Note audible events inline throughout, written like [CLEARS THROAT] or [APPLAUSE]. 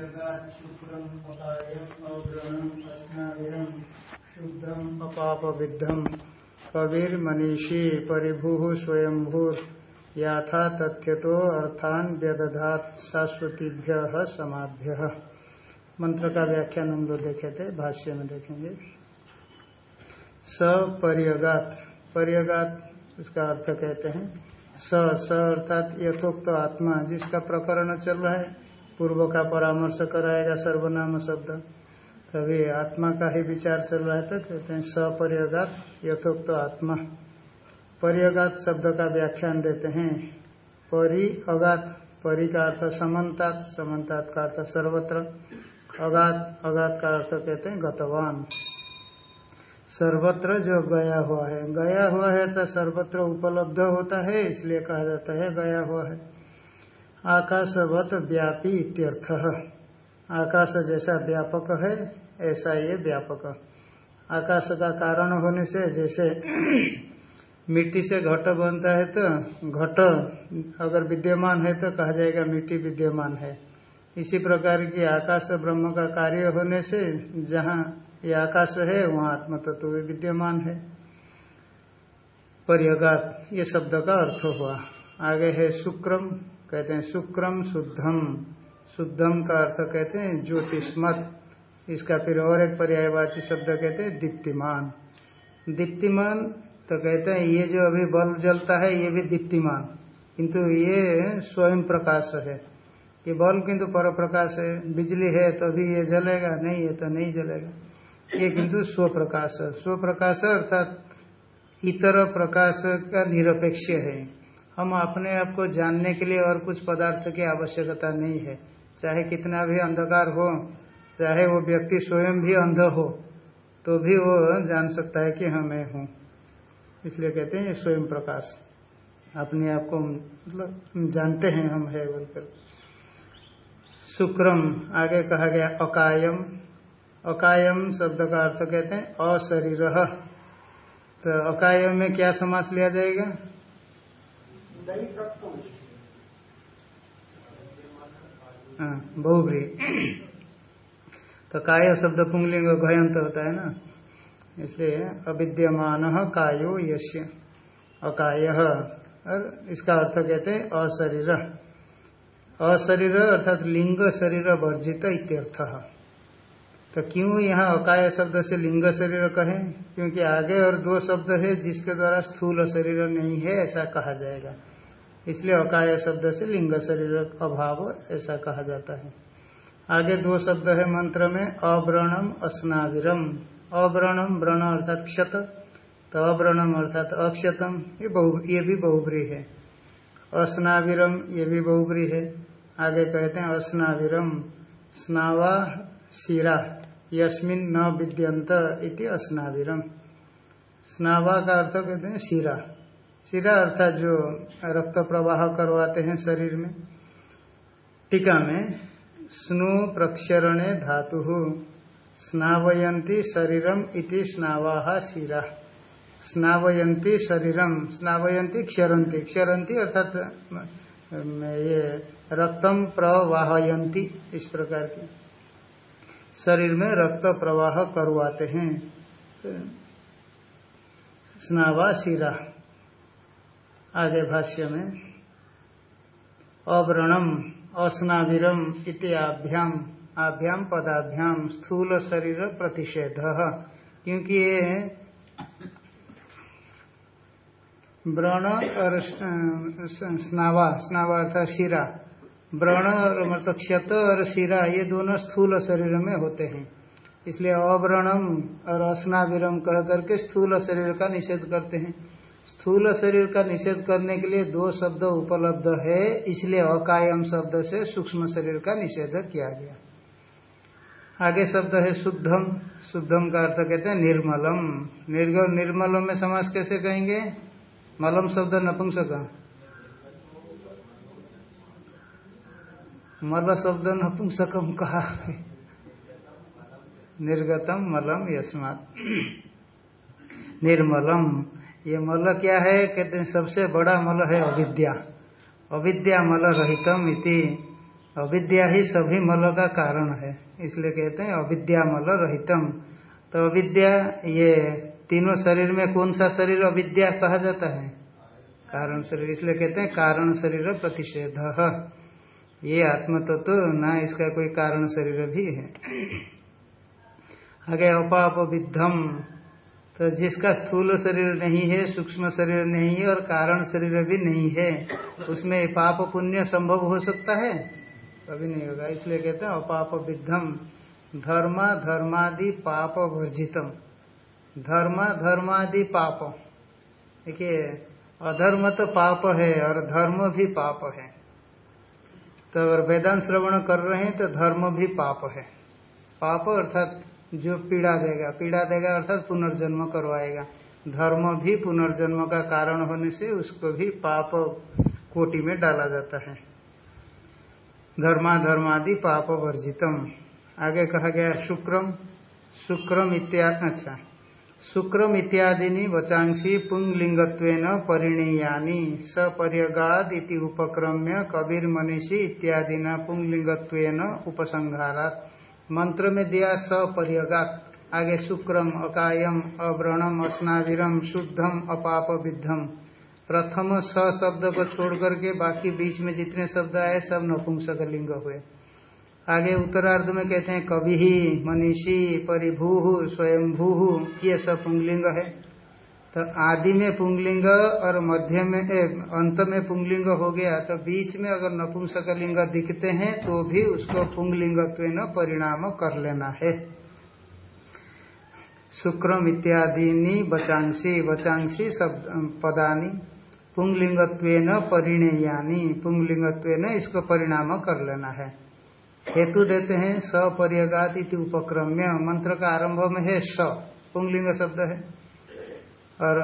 शुद्धम कविर्मनीषी परिभु स्वयंभूर याथा तथ्यतो अर्थान व्यदधात शाश्वतीभ्य समाभ्य। मंत्र का व्याख्यान हम लोग देखे थे, भाष्य में देखेंगे। सपर्यगात, पर्यगात उसका अर्थ कहते हैं। स स अर्थात यथोक्त आत्मा जिसका प्रकरण चल रहा है पूर्व का परामर्श कराएगा सर्वनाम शब्द। तभी आत्मा का ही विचार चल रहा है तो कहते हैं सपर्यगात, यथोक्त तो आत्मा। पर्यगात शब्द का व्याख्यान देते हैं। परि अगात परि का अर्थ समन्तात समन्तात का अर्थ सर्वत्र। अगात अगात का अर्थ कहते हैं गतवान। सर्वत्र जो गया हुआ है, गया हुआ है तो सर्वत्र उपलब्ध होता है, इसलिए कहा जाता है गया हुआ है। आकाशवत व्यापी इत्यर्थ। आकाश जैसा व्यापक है, ऐसा ये व्यापक। आकाश का कारण होने से जैसे [CLEARS THROAT] मिट्टी से घट बनता है तो घट अगर विद्यमान है तो कहा जाएगा मिट्टी विद्यमान है। इसी प्रकार की आकाश ब्रह्म का कार्य होने से जहाँ ये आकाश है, वहाँ आत्म तत्व तो विद्यमान है। पर्यगात, ये शब्द का अर्थ हुआ। आगे है शुक्रम कहते हैं शुक्रम शुद्धम। शुद्धम का अर्थ कहते हैं ज्योतिष्मत। इसका फिर और एक पर्यायवाची शब्द कहते हैं दीप्तिमान। दीप्तिमान तो कहते हैं ये जो अभी बल्ब जलता है, ये भी दीप्तिमान। किंतु ये स्वयं प्रकाश है। ये बल्ब किंतु पर प्रकाश है। बिजली है तो अभी ये जलेगा, नहीं है तो नहीं जलेगा। ये किंतु स्व प्रकाश अर्थात इतर प्रकाश का निरपेक्ष है। हम अपने आप को जानने के लिए और कुछ पदार्थ की आवश्यकता नहीं है। चाहे कितना भी अंधकार हो, चाहे वो व्यक्ति स्वयं भी अंध हो तो भी वो जान सकता है कि हाँ मैं हूँ। इसलिए कहते हैं स्वयं प्रकाश। अपने आप को मतलब जानते हैं हम है बोलकर। शुक्रम, आगे कहा गया, अकायम। अकायम शब्द का अर्थ कहते हैं अशरीर तो अकायम में क्या समास लिया जाएगा? हाँ, बहुब्री तो काय शब्द पुंगलिंग घयंत होता है ना? इसलिए अविद्यमान कायो यश्य अकाय। और इसका अर्थ कहते हैं अशरीर। अशरीर अर्थात लिंग शरीर वर्जित इत्यर्थ। तो क्यों यहाँ अकाय शब्द से लिंग शरीर कहें? क्योंकि आगे और दो शब्द है जिसके द्वारा स्थूल शरीर नहीं है ऐसा कहा जाएगा। इसलिए अकाय शब्द से लिंग, शरीर अभाव, ऐसा कहा जाता है। आगे दो शब्द है मंत्र में, अव्रणम अस्नाविरम। अव्रणम व्रण अर्थात क्षत तो अव्रणम अर्थात अक्षतम, ये बहु, ये भी बहुब्री है। अस्नाविरम, ये भी बहुब्री है। आगे कहते हैं अस्नाविरम, स्नावा शिरा, यस्मिन न विद्यंत इति अस्नाविरम। स्नावा का अर्थ कहते हैं शिरा। शिरा अर्थात जो रक्त प्रवाह करवाते हैं शरीर में, टीका में, स्नु प्रक्षरणे धातु स्नावयंती शरीरम इति स्नावा शिरा। स्नावयंती शरीरम स्नावयंती क्षरंती क्षरंती अर्थात ये रक्तम प्रवाहयंती इस प्रकार की। शरीर में रक्त प्रवाह करवाते हैं। स्नावा शिरा। आगे भाष्य में, अव्रणम अस्नाविरम इत्याभ्याम आभ्याम पदाभ्याम स्थूल शरीर प्रतिषेध। क्योंकि ये व्रण और स्नावा स्नावा अर्थात शिरा, व्रण और मतलब क्षत और शिरा, ये दोनों स्थूल शरीर में होते हैं। इसलिए अव्रणम और अस्नाविरम कह करके स्थूल शरीर का निषेध करते हैं। स्थूल शरीर का निषेध करने के लिए दो शब्द उपलब्ध है, इसलिए अकायम शब्द से सूक्ष्म शरीर का निषेध किया गया। आगे शब्द है शुद्धम। शुद्धम का अर्थ कहते हैं निर्मलम। निर्गम निर्मलम में समास कैसे कहेंगे? मलम शब्द नपुंसक। मल शब्द नपुंसकम कहा। निर्गतम मलम यस्मात। निर्मलम। ये मल क्या है? कहते हैं, सबसे बड़ा मल है अविद्या। अविद्या मल रहितम इति। अविद्या ही सभी मल का कारण है। इसलिए कहते हैं, अविद्या मल रहितम। तो अविद्या, ये तीनों शरीर में कौन सा शरीर अविद्या कहा जाता है? कारण शरीर। इसलिए कहते हैं, कारण शरीर प्रतिषेध। ये आत्म तत्व तो ना इसका कोई कारण शरीर भी है। आगे अपाप विद्धम तो जिसका स्थूल शरीर नहीं है, सूक्ष्म शरीर नहीं है और कारण शरीर भी नहीं है, उसमें पाप पुण्य संभव हो सकता है? कभी नहीं होगा, इसलिए कहते हैं अपाप विद्धम। धर्म, धर्मादि पाप वर्जितम। धर्म, धर्मादि पाप। देखिए, अधर्म तो पाप है और धर्म भी पाप है। तो अगर वेदांत श्रवण कर रहे हैं तो धर्म भी पाप है। पाप अर्थात जो पीड़ा देगा। पीड़ा देगा अर्थात पुनर्जन्म करवाएगा। धर्म भी पुनर्जन्म का कारण होने से उसको भी पाप कोटि में डाला जाता है। धर्मा धर्मादि पाप वर्जितम। आगे कहा गया शुक्रम। शुक्रम इत्यादि अच्छा शुक्रम इत्यादि वचांसी पुंगलिंगत्व परिणीयानी सपर्यगाद इति उपक्रम्य कबीर मनीषी इत्यादि न पुंगलिंगत्व उपसंहारात। मंत्र में दिया सपर्यगात आगे शुक्रम, अकायम, अव्रणम अस्नाविरम शुद्धम अपाप विद्धम प्रथम स शब्द को छोड़ करके बाकी बीच में जितने शब्द आए, सब नपुंसक लिंग हुए। आगे उत्तरार्ध में कहते हैं, कवि ही मनीषी, परिभू, स्वयंभू, ये सब पुंगलिंग है। तो आदि में पुंगलिंग और मध्य में ए, अंत में पुंगलिंग हो गया। तो बीच में अगर नपुंसक लिंग दिखते हैं तो भी उसको पुंगलिंगत्व परिणाम कर लेना है। शुक्रम इत्यादि बचांसी बचांसी शब्द पदानी पुंगलिंगत्व परिणयानी पुंगलिंगत्व इसको परिणाम कर लेना है। हेतु देते हैं सपर्यगात इति उपक्रम्य मंत्र का आरंभ में है स। पुंगलिंग शब्द है। और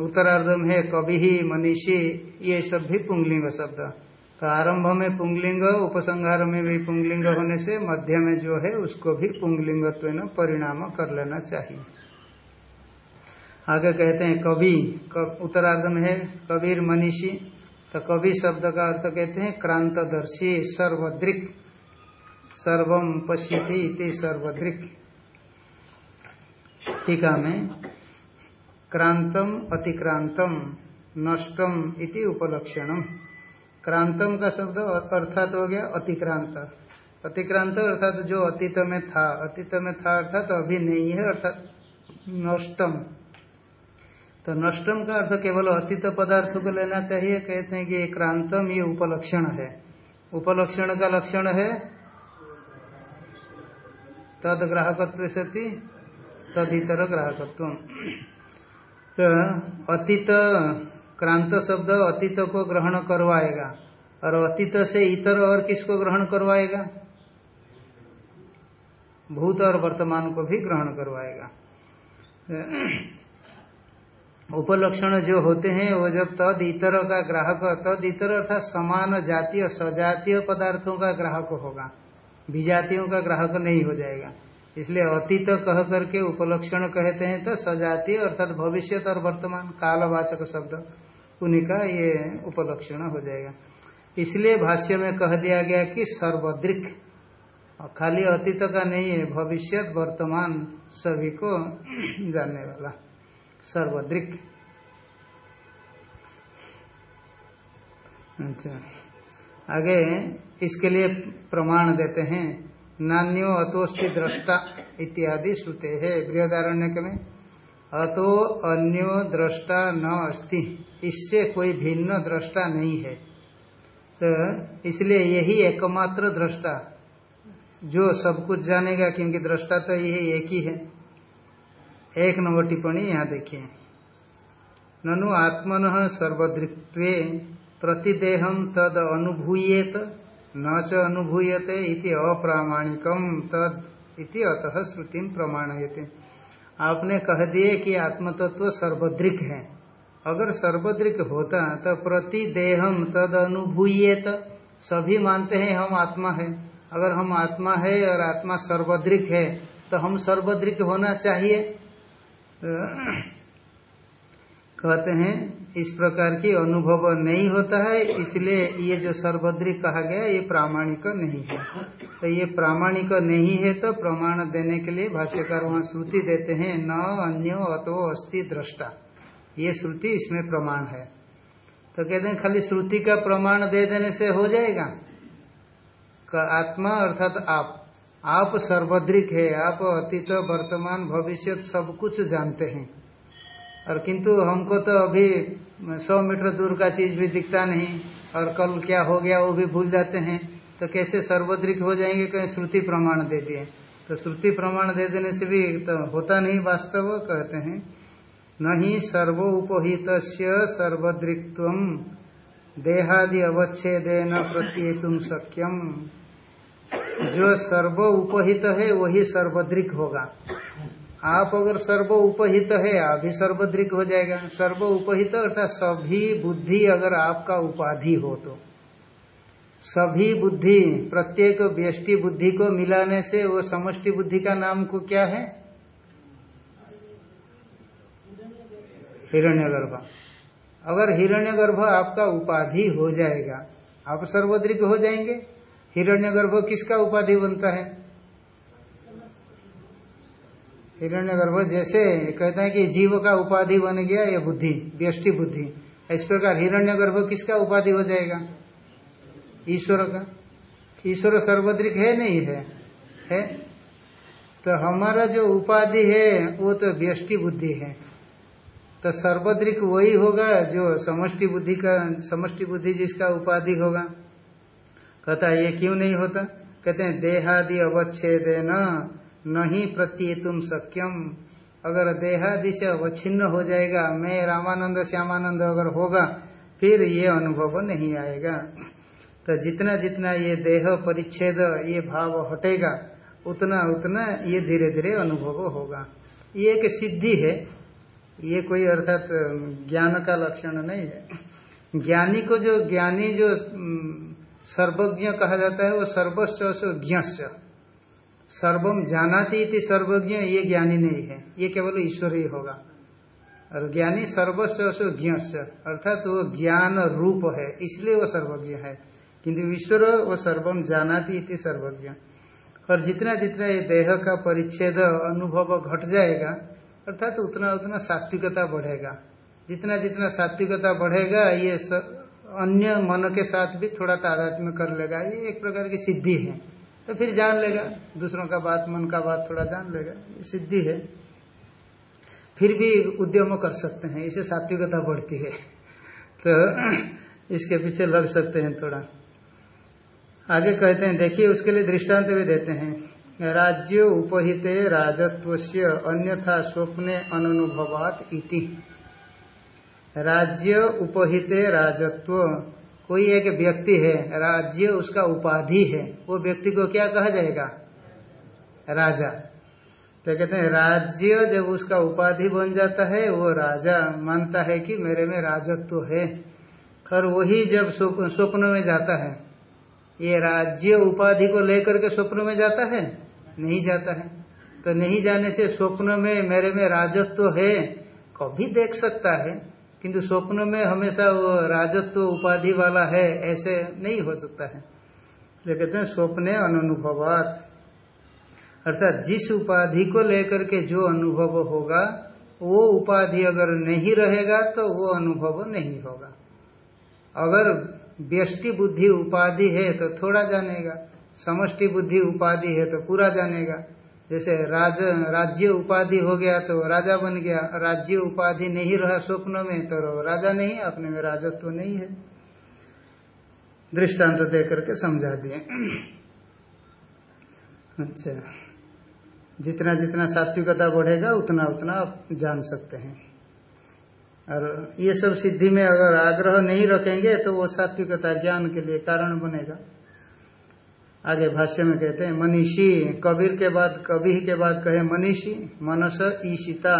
उत्तरार्ध में कवि ही मनीषी, ये सब भी पुंगलिंग शब्द। तो आरंभ में पुंगलिंग, उपसंहार में भी पुंगलिंग होने से मध्य में जो है उसको भी पुंगलिंगत्व न परिणाम कर लेना चाहिए। आगे कहते हैं कवि उत्तरार्ध में है कबीर मनीषी। तो कवि शब्द का अर्थ कहते हैं क्रांतदर्शी, सर्वद्रिक सर्वम पश्यति इति टीका में क्रांतम अतिक्रांतम नष्टम इति उपलक्षणम। क्रांतम का शब्द अर्थात हो गया अतिक्रांत। अतिक्रांत अर्थात जो अतीत में था। अतीत में था अर्थात अभी नहीं है, अर्थात नष्टम। तो नष्टम का अर्थ केवल अतीत पदार्थ को लेना चाहिए। कहते हैं कि क्रांतम ये उपलक्षण है। उपलक्षण का लक्षण है तद ग्राहकत्व सती तद इतर ग्राहकत्व तो अतीत, क्रांत शब्द अतीत को ग्रहण करवाएगा। और अतीत से इतर और किसको ग्रहण करवाएगा? भूत और वर्तमान को भी ग्रहण करवाएगा। उपलक्षण जो होते हैं, वो जब तद इतर का ग्राहक, तद इतर अर्थात समान जातीय, सजातीय पदार्थों का ग्राहक होगा। विजातियों का ग्राहक नहीं हो जाएगा। इसलिए अतीत कह करके उपलक्षण कहते हैं तो सजातीय अर्थात भविष्य और वर्तमान, कालवाचक शब्द उन्हीं का ये उपलक्षण हो जाएगा। इसलिए भाष्य में कह दिया गया कि सर्वदृक, खाली अतीत का नहीं है भविष्य वर्तमान, सभी को [CLEARS THROAT] जानने वाला। सर्वदृक। अच्छा आगे इसके लिए प्रमाण देते हैं, नान्यो अतोस्ति दृष्टा। इत्यादि श्रुते है। बृहदारण्य में अतो अन्यो दृष्टा न अस्ति। इससे कोई भिन्न दृष्टा नहीं है। तो इसलिए यही एकमात्र दृष्टा जो सब कुछ जानेगा, क्योंकि दृष्टा तो यही एक ही है। एक नंबर टिप्पणी यहाँ देखिए। ननु आत्मन सर्वदृत्वे प्रतिदेहम तद अनुभूयेत, न च अनुभूयते इति अप्रामाणिकम तद। इति अतः श्रुति प्रमाणयते। आपने कह दिए कि आत्मतत्व तो सर्वद्रिक है। अगर सर्वद्रिक होता तो प्रतिदेहम तद अनुभूयेत सभी मानते हैं हम आत्मा है। अगर हम आत्मा है और आत्मा सर्वद्रिक है तो हम सर्वद्रिक होना चाहिए। तो कहते हैं इस प्रकार की अनुभव नहीं होता है, इसलिए ये जो सर्वद्रिक कहा गया ये प्रामाणिक नहीं है। तो ये प्रामाणिक नहीं है तो प्रमाण देने के लिए भाष्यकार वहाँ श्रुति देते हैं, न अन्य अतो अस्ति दृष्टा। ये श्रुति इसमें प्रमाण है। तो कहते हैं, खाली श्रुति का प्रमाण दे देने से हो जाएगा। आत्मा अर्थात आप। आप सर्वद्रिक है आप अतीत, वर्तमान, भविष्य, सब कुछ जानते हैं। और किंतु हमको तो अभी सौ मीटर दूर का चीज़ भी दिखता नहीं, और कल क्या हो गया वो भी भूल जाते हैं। तो कैसे सर्वद्रिक हो जाएँगे कहीं श्रुति प्रमाण दे दिए? तो श्रुति प्रमाण दे देने से भी तो होता नहीं वास्तव, कहते हैं। नहीं सर्वोपहित सर्वद्रिक्व देहादि अवच्छेदेन प्रत्येतुम सक्यम जो सर्व उपहित है, वही सर्वद्रिक होगा। आप अगर सर्व उपहित है, आप भी सर्वद्रिक हो जाएगा। सर्व उपहित अर्थात सभी बुद्धि अगर आपका उपाधि हो तो। सभी बुद्धि, प्रत्येक व्यष्टि बुद्धि को मिलाने से वो समष्टि बुद्धि का नाम को क्या है? हिरण्यगर्भ। अगर हिरण्यगर्भ आपका उपाधि हो जाएगा, आप सर्वद्रिक हो जाएँगे। हिरण्यगर्भ किसका उपाधि बनता है? हिरण्यगर्भ जैसे कहते हैं कि जीव का उपाधि बन गया ये बुद्धि, व्यष्टि बुद्धि। इस प्रकार हिरण्यगर्भ किसका उपाधि हो जाएगा? ईश्वर का। ईश्वर सर्वद्रिक है नहीं है? है? तो हमारा जो उपाधि है, वो तो व्यष्टि बुद्धि है। तो सर्वद्रिक वही होगा जो समष्टि बुद्धि का, समष्टि बुद्धि जिसका उपाधि होगा। कहता है, ये क्यों नहीं होता? कहते हैं, देहादि अवच्छेद न नहीं प्रत्येतुम सक्यम अगर देहादि से अवच्छिन्न हो जाएगा, मैं रामानंद, श्यामानंद अगर होगा, फिर ये अनुभव नहीं आएगा। तो जितना जितना ये देह परिच्छेद, ये भाव हटेगा, उतना उतना ये धीरे धीरे अनुभव होगा। ये एक सिद्धि है। ये कोई अर्थात ज्ञान का लक्षण नहीं है। ज्ञानी को जो ज्ञानी जो सर्वज्ञ कहा जाता है, वो सर्वस्व ज्ञ सर्वम जानाती थी सर्वज्ञ, ये ज्ञानी नहीं है। ये केवल ईश्वर ही होगा। और ज्ञानी सर्वस्व ज्ञ अर्थात वो ज्ञान रूप है, इसलिए वो सर्वज्ञ है। किंतु ईश्वर, वो सर्वम जानाती थी सर्वज्ञ। और जितना जितना ये देह का परिच्छेद, अनुभव घट जाएगा, अर्थात उतना उतना सात्विकता बढ़ेगा। जितना जितना सात्विकता बढ़ेगा, ये अन्य मन के साथ भी थोड़ा तादात्म्य कर लेगा। ये एक प्रकार की सिद्धि है। तो फिर जान लेगा। दूसरों का बात, मन का बात थोड़ा जान लेगा। ये सिद्धि है। फिर भी उद्यम कर सकते हैं। इसे सात्विकता बढ़ती है। तो इसके पीछे लग सकते हैं थोड़ा। आगे कहते हैं, देखिए, उसके लिए दृष्टांत भी देते हैं। राज्य उपहित राजत्व से अन्यथा स्वप्ने अनुभवात इति। राज्य उपहित राजत्व कोई एक व्यक्ति है, राज्य उसका उपाधि है, वो व्यक्ति को क्या कहा जाएगा? राजा। तो कहते हैं, राज्य जब उसका उपाधि बन जाता है, वो राजा मानता है कि मेरे में राजत्व तो है। और वही जब स्वप्न में जाता है, ये राज्य उपाधि को लेकर के स्वप्न में जाता है? नहीं जाता है। तो नहीं जाने से स्वप्न में मेरे में राजत्व तो है, कभी देख सकता है। किंतु स्वप्न में हमेशा वो राजत्व उपाधि वाला है, ऐसे नहीं हो सकता है। इसलिए कहते हैं स्वप्ने अनुभवात। अर्थात जिस उपाधि को लेकर के जो अनुभव होगा, वो उपाधि अगर नहीं रहेगा तो वो अनुभव नहीं होगा। अगर व्यष्टि बुद्धि उपाधि है तो थोड़ा जानेगा। समष्टि बुद्धि उपाधि है तो पूरा जानेगा। जैसे राज, राज्य उपाधि हो गया तो राजा बन गया। राज्य उपाधि नहीं रहा स्वप्न में तो राजा नहीं, अपने में राजत्व तो नहीं है। दृष्टांत दे करके समझा दिए। [CLEARS THROAT] अच्छा। जितना जितना सात्विकता बढ़ेगा, उतना उतना आप जान सकते हैं। और ये सब सिद्धि में अगर आग्रह नहीं रखेंगे तो वो सात्विकता ज्ञान के लिए कारण बनेगा। आगे भाष्य में कहते हैं, मनीषी, कबीर के बाद कवि के बाद कहे मनीषी, मनस ईशिता,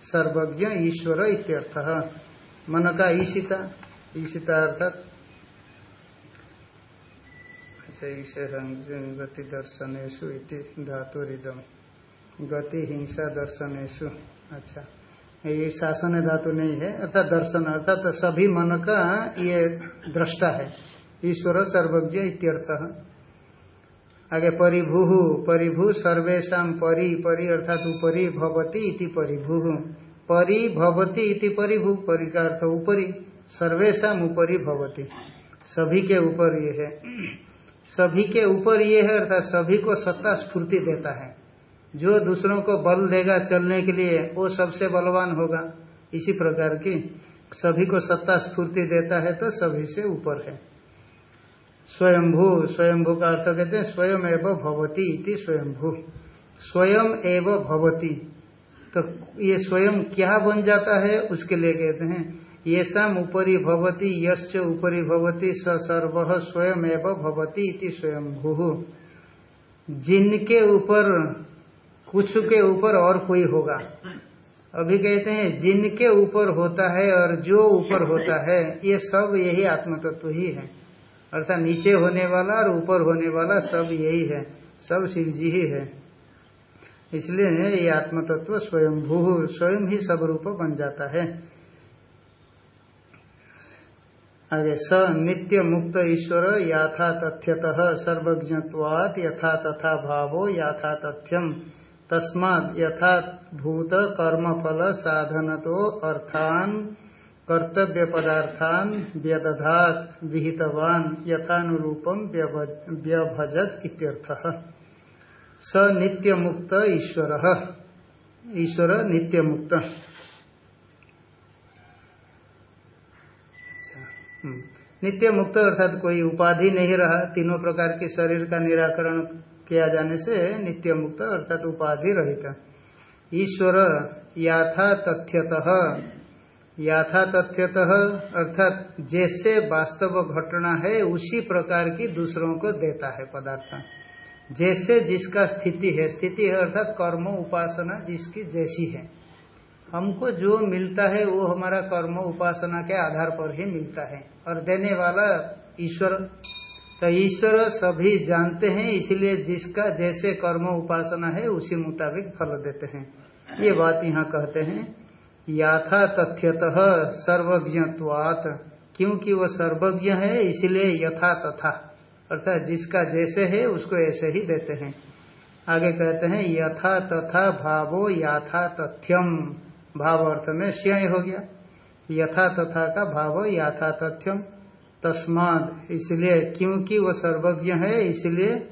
सर्वज्ञ ईश्वर इत्यर्थ। मन का ईशिता ईशिता अर्थात अच्छा गति दर्शनेशु इति धातुरिदम गति हिंसा दर्शनेशु अच्छा। ये शासन धातु नहीं है, अर्थात दर्शन, अर्थात सभी मन का ये दृष्टा है। ईश्वर सर्वज्ञ इत्यर्थ। आगे परिभू परिभू सर्वेशा परि परि अर्थात उपरी भवती इति परिभू। परि भवती इति परिभू परि का अर्थ उपरी सर्वेशा उपरी भवती। सभी के ऊपर ये है। सभी के ऊपर ये है अर्थात सभी को सत्ता स्फूर्ति देता है। जो दूसरों को बल देगा चलने के लिए, वो सबसे बलवान होगा। इसी प्रकार की सभी को सत्ता स्फूर्ति देता है तो सभी से ऊपर है। स्वयंभू स्वयंभू का अर्थ कहते हैं स्वयं एवं भवती इति स्वयंभू। स्वयं एवं भवती। तो ये स्वयं क्या बन जाता है, उसके लिए कहते हैं ये शाम ऊपरी भवती, यश्च ऊपरी भवती, स सर्व स्वयं एवं भवती इति स्वयंभू। जिनके ऊपर, कुछ के ऊपर और कोई होगा। अभी कहते हैं, जिनके ऊपर होता है और जो ऊपर होता है, ये सब यही आत्मतत्व ही है। अर्थात नीचे होने वाला और ऊपर होने वाला सब यही है, सब शिव जी ही है। इसलिए ये आत्मतत्व स्वयंभू, स्वयं भू स्वयं ही सब रूप बन जाता है। आगे, स नित्य मुक्त ईश्वर याथा तथ्यतः सर्वज्ञत्वात् यथा तथा भावो याथा तथ्यम तस्माद यथा भूत कर्म फल साधन तो अर्थान कर्तव्य पदार्थान व्यदधात विहितवान यथानुरूपम व्यभजत स नित्य मुक्त ईश्वर। ईश्वर नित्य मुक्त हम्म। नित्य मुक्त अर्थात कोई उपाधि नहीं रहा। तीनों प्रकार के शरीर का निराकरण किया जाने से नित्य मुक्त अर्थात उपाधि रहित। ईश्वर याथा तथ्यतः। याथा तथ्यतः अर्थात जैसे वास्तव घटना है, उसी प्रकार की दूसरों को देता है पदार्थ। जैसे जिसका स्थिति है स्थिति है अर्थात कर्म उपासना जिसकी जैसी है। हमको जो मिलता है, वो हमारा कर्म उपासना के आधार पर ही मिलता है। और देने वाला ईश्वर तो ईश्वर सभी जानते हैं, इसलिए जिसका जैसे कर्म उपासना है, उसी मुताबिक फल देते हैं। ये बात यहाँ कहते हैं। याथा तथ्यतः सर्वज्ञत्वात, क्योंकि वह सर्वज्ञ है, इसलिए यथा तथा। अर्थात जिसका जैसे है, उसको ऐसे ही देते हैं। आगे कहते हैं, यथा तथा भावो याथा तथ्यम। भाव अर्थ में श्यय हो गया। यथा तथा का भाव, याथा तथ्यम। तस्माद, इसलिए क्योंकि वो सर्वज्ञ है, इसलिए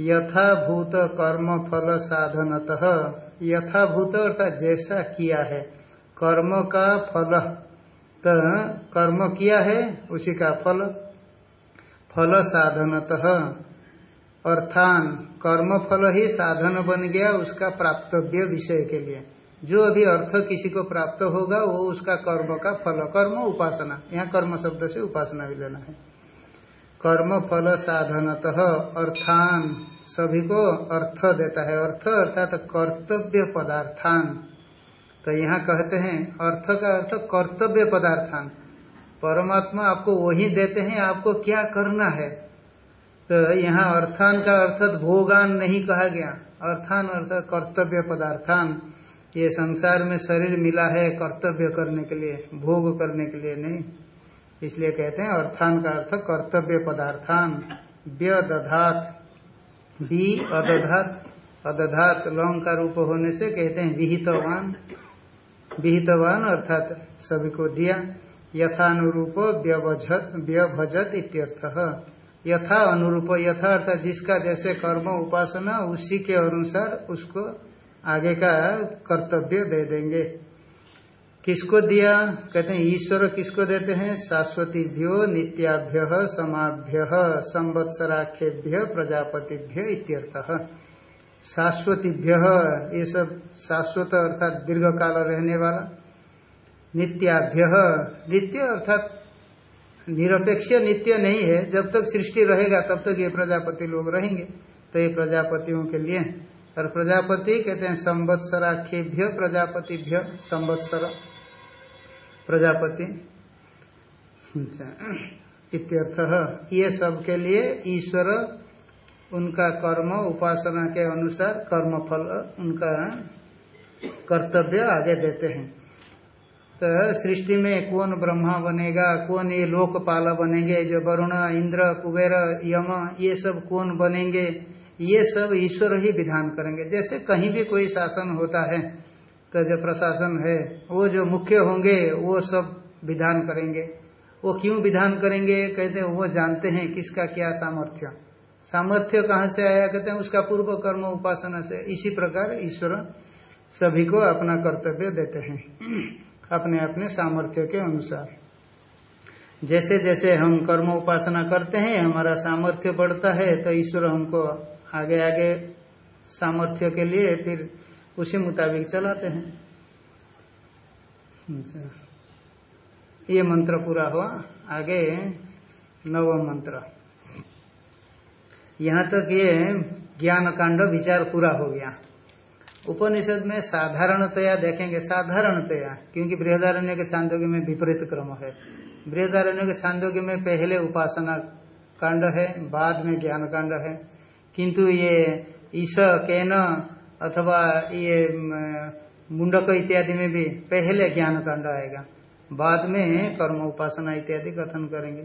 यथाभूत कर्म फल साधनतः। यथाभूत अर्थात जैसा किया है। कर्म का फल। तो कर्म किया है, उसी का फल। फल साधनतः। अर्थान, कर्म फल ही साधन बन गया, उसका प्राप्तव्य विषय के लिए। जो अभी अर्थ किसी को प्राप्त होगा, वो उसका कर्म का फल। कर्म उपासना। यहाँ कर्म शब्द से उपासना भी लेना है। कर्म फल साधनतः। अर्थान, सभी को अर्थ देता है। अर्थ अर्थात कर्तव्य पदार्थान। तो यहाँ कहते हैं, अर्थ का अर्थ कर्तव्य पदार्थान। परमात्मा आपको वही देते हैं, आपको क्या करना है? तो यहाँ अर्थान का अर्थात भोगान नहीं कहा गया। अर्थान अर्थात कर्तव्य पदार्थान। ये संसार में शरीर मिला है कर्तव्य करने के लिए, भोग करने के लिए नहीं। इसलिए कहते हैं अर्थान का अर्थ कर्तव्य पदार्थान। व्यदधात। बी अदधात। अदधात लौंग का रूप होने से कहते हैं विहितवान। विहितवान अर्थात सभी को दिया, यथानुरूप व्यभजत इत्यर्थ। यथा अनुरूप, यथा अर्थात जिसका जैसे कर्म उपासना, उसी के अनुसार उसको आगे का कर्तव्य दे देंगे। किसको दिया? कहते हैं, ईश्वर किसको देते हैं? शाश्वतीभ्यो नित्याभ्य, समाभ्य संवत्सराख्यभ्य प्रजापतिभ्य इत्यर्थ। शाश्वतीभ्य ये सब शाश्वत अर्थात दीर्घ काल रहने वाला। नित्याभ्य नित्य अर्थात निरपेक्ष नित्य नहीं है। जब तक सृष्टि रहेगा तब तक ये प्रजापति लोग रहेंगे। तो ये प्रजापतियों के लिए और प्रजापति कहते हैं संवत्सराख्यभ्य प्रजापतिभ्य संवत्सर। प्रजापति। अच्छा, इत्यर्थ ये सब के लिए ईश्वर उनका कर्म, उपासना के अनुसार कर्म फल उनका कर्तव्य आगे देते हैं। तो सृष्टि में कौन ब्रह्मा बनेगा, कौन ये लोकपाल बनेंगे, जो वरुण, इंद्र, कुबेर, यम, ये सब कौन बनेंगे, ये सब ईश्वर ही विधान करेंगे। जैसे कहीं भी कोई शासन होता है तो जो प्रशासन है, वो जो मुख्य होंगे, वो सब विधान करेंगे। वो क्यों विधान करेंगे, कहते हैं, वो जानते हैं किसका क्या सामर्थ्य। सामर्थ्य कहाँ से आया? कहते हैं उसका पूर्व कर्म उपासना से। इसी प्रकार ईश्वर सभी को अपना कर्तव्य देते हैं। अपने अपने सामर्थ्य के अनुसार। जैसे जैसे हम कर्म उपासना करते हैं, हमारा सामर्थ्य बढ़ता है तो ईश्वर हमको आगे आगे सामर्थ्य के लिए फिर उसी मुताबिक चलाते हैं। अच्छा। ये मंत्र पूरा हुआ। आगे नवम मंत्र। यहाँ तक तो ये ज्ञान कांड विचार पूरा हो गया। उपनिषद में साधारणतया देखेंगे, साधारणतया, क्योंकि बृहदारण्य के छांदोग्य में विपरीत क्रम है। बृहदारण्य के छांदोग्य में पहले उपासना कांड है, बाद में ज्ञान कांड है। किंतु ये ईश, केन अथवा ये मुंडक इत्यादि में भी पहले ज्ञान कांड आएगा। बाद में कर्म उपासना इत्यादि कथन करेंगे।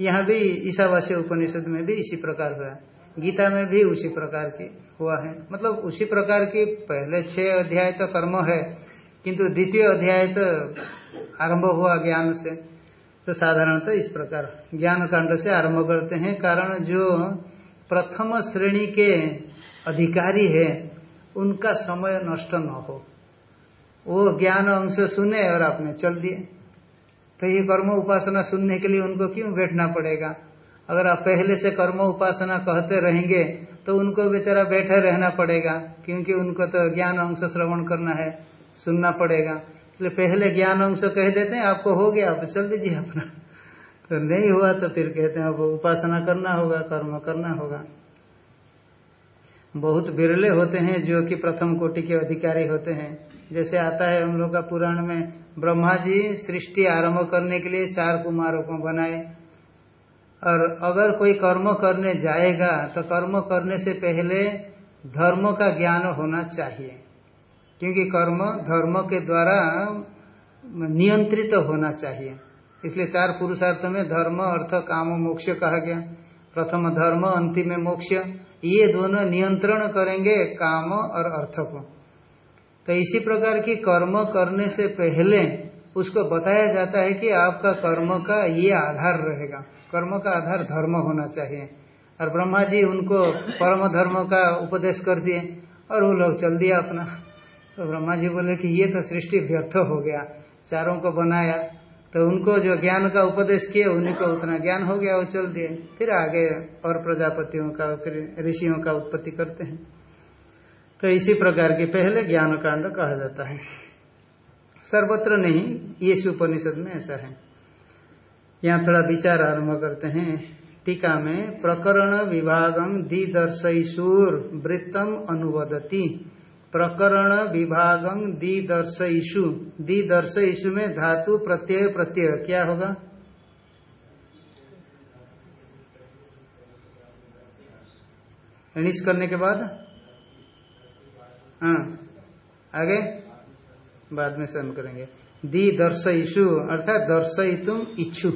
यहाँ भी ईशावास्य उपनिषद में भी इसी प्रकार हुआ गीता में भी उसी प्रकार की हुआ है। मतलब उसी प्रकार की पहले छह अध्याय तो कर्म है, किंतु द्वितीय अध्याय तो आरंभ हुआ ज्ञान से। तो साधारणतः तो इस प्रकार ज्ञान कांड से आरंभ करते हैं। कारण जो प्रथम श्रेणी के अधिकारी है, उनका समय नष्ट न हो। वो ज्ञान अंश सुने और आपने चल दिए। तो ये कर्म उपासना सुनने के लिए उनको क्यों बैठना पड़ेगा? अगर आप पहले से कर्म उपासना कहते रहेंगे तो उनको बेचारा बैठे रहना पड़ेगा, क्योंकि उनको तो ज्ञान अंश श्रवण करना है, सुनना पड़ेगा। इसलिए पहले ज्ञान अंश कह देते हैं, आपको हो गया आप चल दीजिए अपना। तो नहीं हुआ तो फिर कहते हैं, अब उपासना करना होगा, कर्म करना होगा। बहुत बिरले होते हैं, जो कि प्रथम कोटि के अधिकारी होते हैं। जैसे आता है, हम लोग का पुराण में ब्रह्मा जी सृष्टि आरंभ करने के लिए चार कुमारों को बनाए। और अगर कोई कर्म करने जाएगा तो कर्म करने से पहले धर्म का ज्ञान होना चाहिए। क्योंकि कर्म धर्म के द्वारा नियंत्रित तो होना चाहिए। इसलिए चार पुरुषार्थ में धर्म, अर्थ, काम, मोक्ष कहा गया। प्रथम धर्म, अंतिम मोक्ष, ये दोनों नियंत्रण करेंगे काम और अर्थ को। तो इसी प्रकार की कर्म करने से पहले उसको बताया जाता है कि आपका कर्म का ये आधार रहेगा। कर्म का आधार धर्म होना चाहिए। और ब्रह्मा जी उनको परम धर्म का उपदेश कर दिए और वो लोग चल दिया अपना। तो ब्रह्मा जी बोले कि ये तो सृष्टि व्यर्थ हो गया, चारों को बनाया। तो उनको जो ज्ञान का उपदेश किए, उन्हीं को उतना ज्ञान हो गया, वो चल दिए। फिर आगे और प्रजापतियों का, फिर ऋषियों का उत्पत्ति करते हैं। तो इसी प्रकार के पहले ज्ञान कांड कहा जाता है। सर्वत्र नहीं ये उपनिषद में ऐसा है। यहाँ थोड़ा विचार आरंभ करते हैं। टीका में, प्रकरण विभागम दिदर्शुर वृत्तम अनुवदती। प्रकरण विभागम दिदर्शु दिदर्शु में धातु प्रत्यय प्रत्यय, क्या होगा? करने के बाद? हाँ आगे? बाद में सहन करेंगे। दी दर्शयिषु, अर्थात दर्शयितुम इच्छु,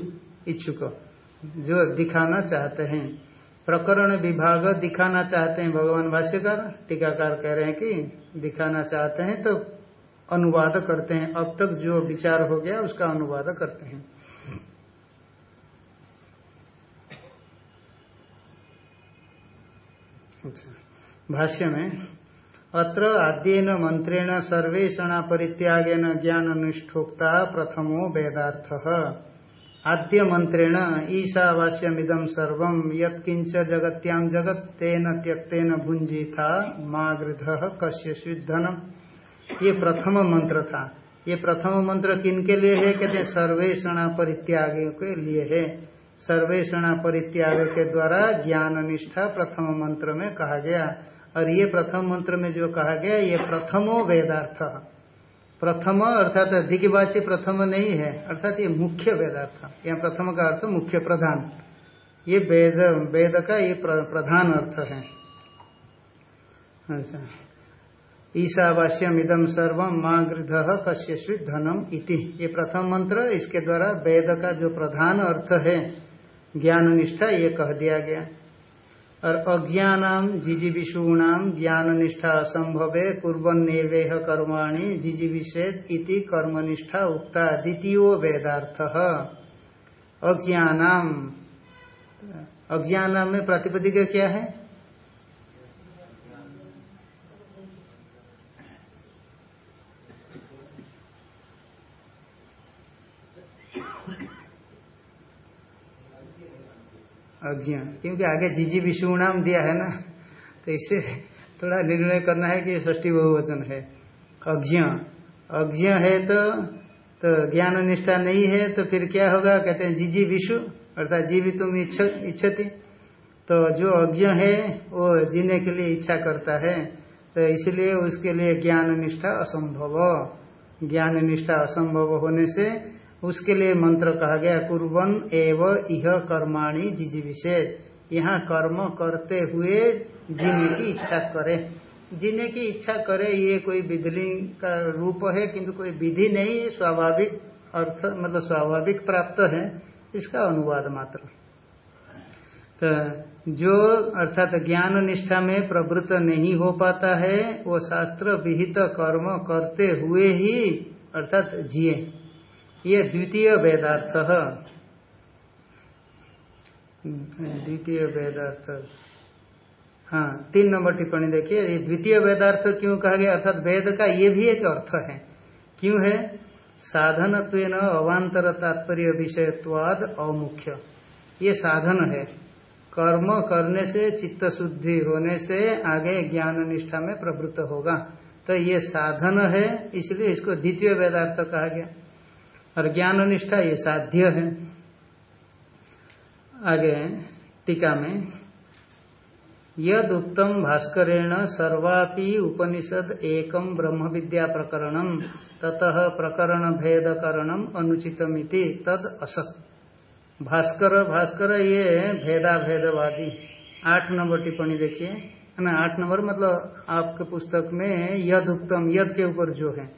इच्छुक, जो दिखाना चाहते हैं। प्रकरण विभाग दिखाना चाहते हैं, भगवान भाष्यकार टीकाकार कह रहे हैं कि दिखाना चाहते हैं तो अनुवाद करते हैं। अब तक जो विचार हो गया, उसका अनुवाद करते हैं। अच्छा। भाष्य में अत्र आद्यन मंत्रेण सर्वेषण परित्यागेन ज्ञान निष्ठोक्ता प्रथमो वेदार्थ। आद्य मंत्रेण ईशावास्यमिदम सर्व यत्किंच जगत्याम जगत तेन त्यक्तेन भुंजी था माँ गृध कश्य शुद्धन ये प्रथम मंत्र था। ये प्रथम मंत्र किन के लिए है? कहते हैं सर्वेषणा परित्याग के लिए है। सर्वेषणा परित्याग के द्वारा ज्ञान निष्ठा प्रथम मंत्र में कहा गया। और ये प्रथम मंत्र में जो कहा गया ये प्रथमो वेदार्थ। प्रथम अर्थात दिग्वाची प्रथम नहीं है, अर्थात ये मुख्य वेदार्थ। यहाँ प्रथम का अर्थ मुख्य प्रधान। ये वेद वेद का ये प्रधान अर्थ है। अच्छा। ईशावास्यम इदम सर्व माँ गृध कश्य धनम इति। ये प्रथम मंत्र, इसके द्वारा वेद का जो प्रधान अर्थ है ज्ञान निष्ठा ये कह दिया गया। और अज्ञानाम जिजीविषूणाम ज्ञान निष्ठा असंभवे कुरेह कर्माणी जिजीविषेद इति कर्मनिष्ठा उक्ता द्वितीय वेदार्थ। अज्ञानाम। अज्ञानाम में प्रतिपदिक क्या है? अज्ञा क्योंकि आगे जीजी नाम दिया है ना तो इससे थोड़ा निर्णय करना है कि ष्टी बहुवचन है। अज्ञ अज्ञ है तो तो ज्ञान निष्ठा नहीं है तो फिर क्या होगा? कहते हैं जीजी विषु, अर्थात जीवी तुम इच्छति। तो जो अज्ञ है, वो जीने के लिए इच्छा करता है तो इसलिए उसके लिए ज्ञान निष्ठा असंभव। ज्ञान निष्ठा असंभव होने से उसके लिए मंत्र कहा गया कुर्बन एव इह कर्माणी जिजीविषेद यहाँ कर्म करते हुए जीने की इच्छा करे। जीने की इच्छा करे, ये कोई विधि का रूप है, किंतु कोई विधि नहीं, स्वाभाविक अर्थ मतलब स्वाभाविक प्राप्त है, इसका अनुवाद मात्र। तो जो अर्थात ज्ञान निष्ठा में प्रवृत्त नहीं हो पाता है, वो शास्त्र विहित कर्म करते हुए ही, अर्थात जिए। ये द्वितीय वेदार्थ। द्वितीय वेदार्थ। हाँ तीन नंबर टिप्पणी देखिए, ये द्वितीय वेदार्थ क्यों कहा गया? अर्थात वेद का ये भी एक अर्थ है। क्यों है? साधन अवान्तर तात्पर्य विषयत्वाद अमुख्य। ये साधन है। कर्म करने से चित्त शुद्धि होने से आगे ज्ञान निष्ठा में प्रवृत्त होगा। तो ये साधन है, इसलिए इसको द्वितीय वेदार्थ कहा गया। और ज्ञान निष्ठा ये साध्य है। आगे टीका में यद उत्तम भास्करेण सर्वापि उपनिषद एकम ब्रह्म विद्या प्रकरणम ततः प्रकरण भेदकरणम अनुचितमिति, तद असत। भास्कर भास्कर ये भेदा भेदवादी आठ नंबर टिप्पणी देखिए। है ना, आठ नंबर मतलब आपके पुस्तक में यद उत्तम यद के ऊपर जो है।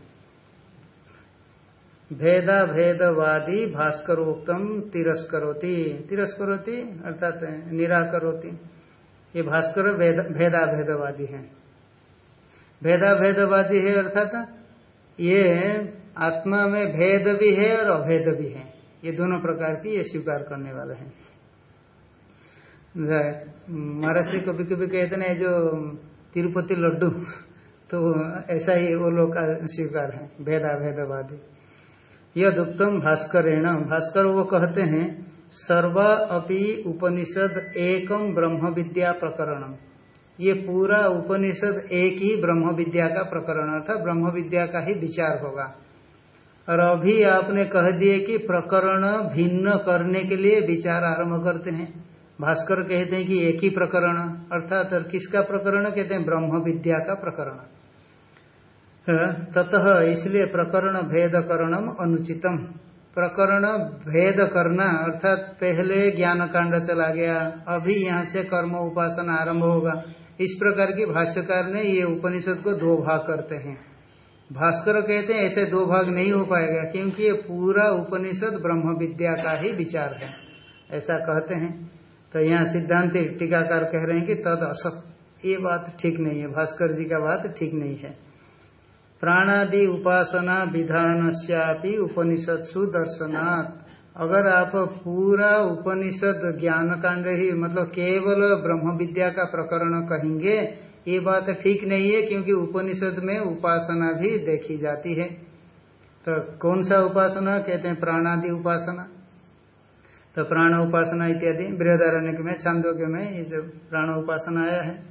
भेदा भेदवादी भास्करोक्तम तिरस्करोती। तिरस्करोती अर्थात निराकरोती। ये भास्कर भेदा भेदवादी है। भेदा भेदवादी है अर्थात ये आत्मा में भेद भी है और अभेद भी है। ये दोनों प्रकार की ये स्वीकार करने वाले हैं। महाराज कभी कभी कहते ना जो तिरुपति लड्डू तो ऐसा ही वो लोग का स्वीकार है, भेदा भेदवादी। यद उत्तम भास्करेण भास्कर वो कहते हैं, सर्वा अपि उपनिषद एकम ब्रह्म विद्या प्रकरणम। ये पूरा उपनिषद एक ही ब्रह्म विद्या का प्रकरण, अर्थात ब्रह्म विद्या का ही विचार होगा। और अभी आपने कह दिए कि प्रकरण भिन्न करने के लिए विचार आरंभ करते हैं। भास्कर कहते हैं कि एक ही प्रकरण, अर्थात किसका प्रकरण? कहते हैं ब्रह्म विद्या का प्रकरण। ततः इसलिए प्रकरण भेद करणम अनुचितम। प्रकरण भेद करना अर्थात पहले ज्ञान कांड चला गया, अभी यहाँ से कर्म उपासना आरंभ होगा। इस प्रकार की भाष्यकार ने ये उपनिषद को दो भाग करते हैं। भास्कर कहते हैं ऐसे दो भाग नहीं हो पाएगा, क्योंकि ये पूरा उपनिषद ब्रह्म विद्या का ही विचार है। ऐसा कहते हैं। तो यहाँ सिद्धांत टीकाकार कह रहे हैं कि तद असत ये बात ठीक नहीं है। भास्कर जी का बात ठीक नहीं है। प्राणादि उपासना विधान उपनिषद सुदर्शनाथ अगर आप पूरा उपनिषद ज्ञान कांड ही मतलब केवल ब्रह्म विद्या का प्रकरण कहेंगे, ये बात ठीक नहीं है, क्योंकि उपनिषद में उपासना भी देखी जाती है। तो कौन सा उपासना? कहते हैं प्राणादि उपासना। तो प्राण उपासना इत्यादि, बृहदारण्य में, छांदोग्य में ये प्राण उपासना आया है।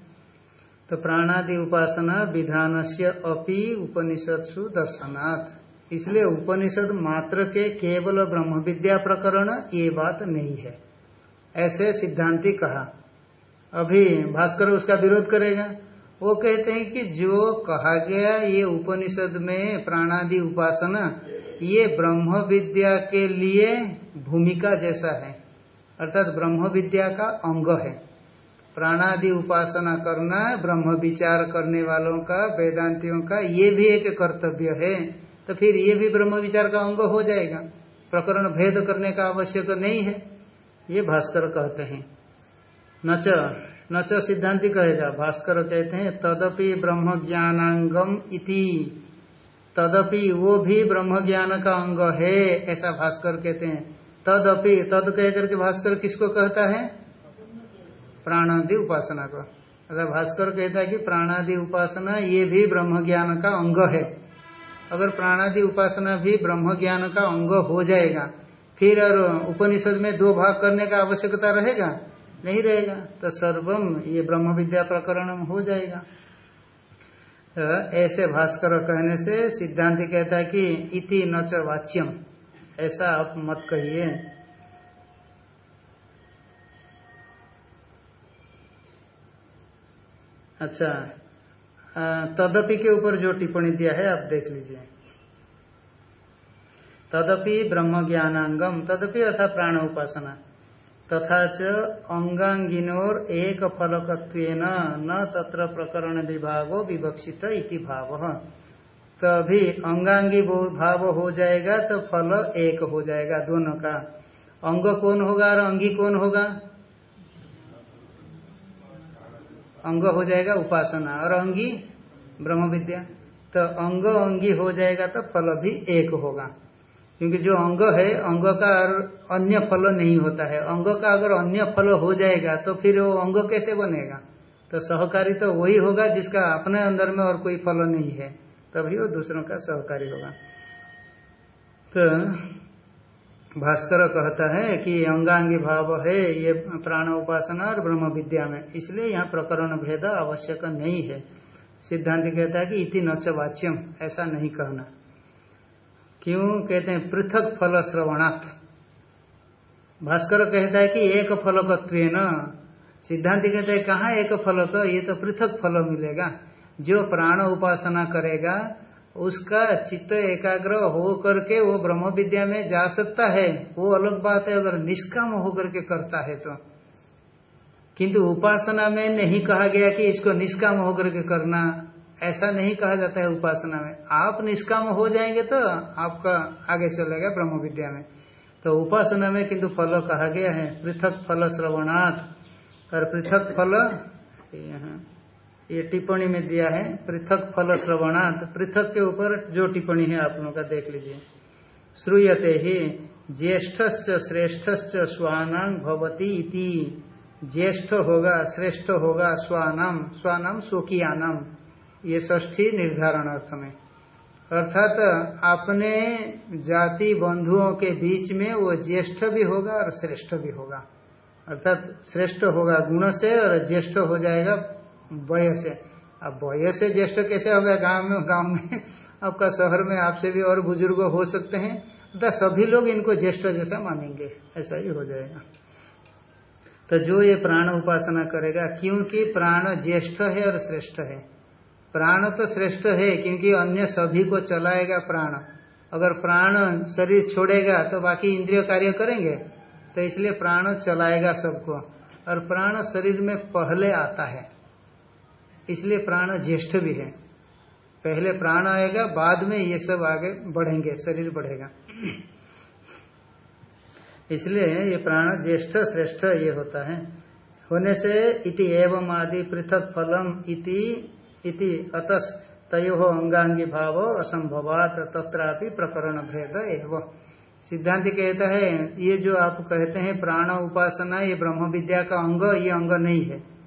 तो प्राणादि उपासना विधान से अपि उपनिषदसु दर्शनाथ इसलिए उपनिषद मात्र के केवल ब्रह्म विद्या प्रकरण ये बात नहीं है। ऐसे सिद्धांति कहा। अभी भास्कर उसका विरोध करेगा। वो कहते हैं कि जो कहा गया ये उपनिषद में प्राणादि उपासना, ये ब्रह्म विद्या के लिए भूमिका जैसा है। अर्थात ब्रह्म विद्या का अंग है। प्राणादि उपासना करना, ब्रह्म विचार करने वालों का, वेदांतियों का, ये भी एक कर्तव्य है। तो फिर ये भी ब्रह्म विचार का अंग हो जाएगा। प्रकरण भेद करने का आवश्यक नहीं है। ये भास्कर कहते हैं। नच नच सिद्धांति कहेगा। भास्कर कहते हैं, तदपि ब्रह्म ज्ञानांगम इति। तदपि वो भी ब्रह्म ज्ञान का अंग है, ऐसा भास्कर कहते हैं। तदपि, तद कह करके भास्कर किसको कहता है? प्राणादि उपासना का। अगर भास्कर कहता है कि प्राणादि उपासना ये भी ब्रह्म ज्ञान का अंग है। अगर प्राणादि उपासना भी ब्रह्म ज्ञान का अंग हो जाएगा, फिर और उपनिषद में दो भाग करने का आवश्यकता रहेगा? नहीं रहेगा। तो सर्वम ये ब्रह्म विद्या प्रकरण हो जाएगा। तो ऐसे भास्कर कहने से सिद्धांत कहता है कि इति नच वाच्यम। ऐसा आप मत कहिए। अच्छा। तदपि के ऊपर जो टिप्पणी दिया है, आप देख लीजिए। तदपि ब्रह्म ज्ञानांगम तदपि अर्थात प्राण उपासना तथा च अंगांगिनोर एक फलकत्व न तत्र प्रकरण विभागो विवक्षित इति भाव। तभी अंगांगी भाव हो जाएगा तो फल एक हो जाएगा दोनों का। अंग कौन होगा और अंगी कौन होगा? अंग हो जाएगा उपासना। और अंगी? ब्रह्म विद्या तो अंग अंगी हो जाएगा तो फल भी एक होगा। क्योंकि जो अंग है, अंग का और अन्य फल नहीं होता है। अंग का अगर अन्य फल हो जाएगा तो फिर वो अंग कैसे बनेगा? तो सहकारी तो वही होगा जिसका अपने अंदर में और कोई फल नहीं है। तभी वो दूसरों का सहकारी होगा। तो भास्कर कहता है कि अंगांगी भाव है, ये प्राण उपासना और ब्रह्म विद्या में। इसलिए यहाँ प्रकरण भेद आवश्यक नहीं है। सिद्धांत कहता है कि इति नच वाच्यम, ऐसा नहीं कहना। क्यों? कहते हैं, पृथक फल श्रवणात्। भास्कर कहता है कि एक फलकत्व न सिद्धांत कहते हैं, कहाँ एक फलक? ये तो पृथक फल मिलेगा। जो प्राण उपासना करेगा उसका चित्त एकाग्र हो करके वो ब्रह्म विद्या में जा सकता है, वो अलग बात है, अगर निष्काम होकर के करता है तो। किंतु उपासना में नहीं कहा गया कि इसको निष्काम होकर के करना, ऐसा नहीं कहा जाता है उपासना में। आप निष्काम हो जाएँगे तो आपका आगे चलेगा ब्रह्म विद्या में। तो उपासना में किंतु फल कहा गया है, पृथक फल श्रवणात्। और पृथक फल, यहाँ ये टिप्पणी में दिया है, पृथक फल श्रवणात, पृथक के ऊपर जो टिप्पणी है आप लोगों का देख लीजिए। श्रूयते ही ज्येष्ठ श्रेष्ठ स्वानांग भवती इति। ज्येष्ठ होगा, श्रेष्ठ होगा स्वानाम स्वानाम स्वकीयानाम ये ष्ठी निर्धारण अर्थ में। अर्थात अपने जाति बंधुओं के बीच में वो ज्येष्ठ भी होगा और श्रेष्ठ भी होगा। अर्थात श्रेष्ठ होगा गुण से और ज्येष्ठ हो जाएगा वय से। अब वय से ज्येष्ठ कैसे होगा गाँव में गाँव में। आपका शहर में आपसे भी और बुज़ुर्ग हो सकते हैं। तो सभी लोग इनको ज्येष्ठ जैसा मानेंगे। ऐसा ही हो जाएगा। तो जो ये प्राण उपासना करेगा, क्योंकि प्राण ज्येष्ठ है और श्रेष्ठ है। प्राण तो श्रेष्ठ है, क्योंकि अन्य सभी को चलाएगा प्राण। अगर प्राण शरीर छोड़ेगा तो बाकी इंद्रिय कार्य करेंगे। तो इसलिए प्राण चलाएगा सबको। और प्राण शरीर में पहले आता है। इसलिए प्राण ज्येष्ठ भी है। पहले प्राण आएगा, बाद में ये सब आगे बढ़ेंगे, शरीर बढ़ेगा। इसलिए ये प्राण ज्येष्ठ, श्रेष्ठ ये होता है। होने से इति एवं आदि पृथक फलम इति इति अतस तयो अंगांगी भाव असंभवात, तत्रापि प्रकरण भेद एवं। सिद्धांत कहता है, ये जो आप कहते हैं प्राण उपासना, ये ब्रह्म विद्या का अंग, ये अंग नहीं है।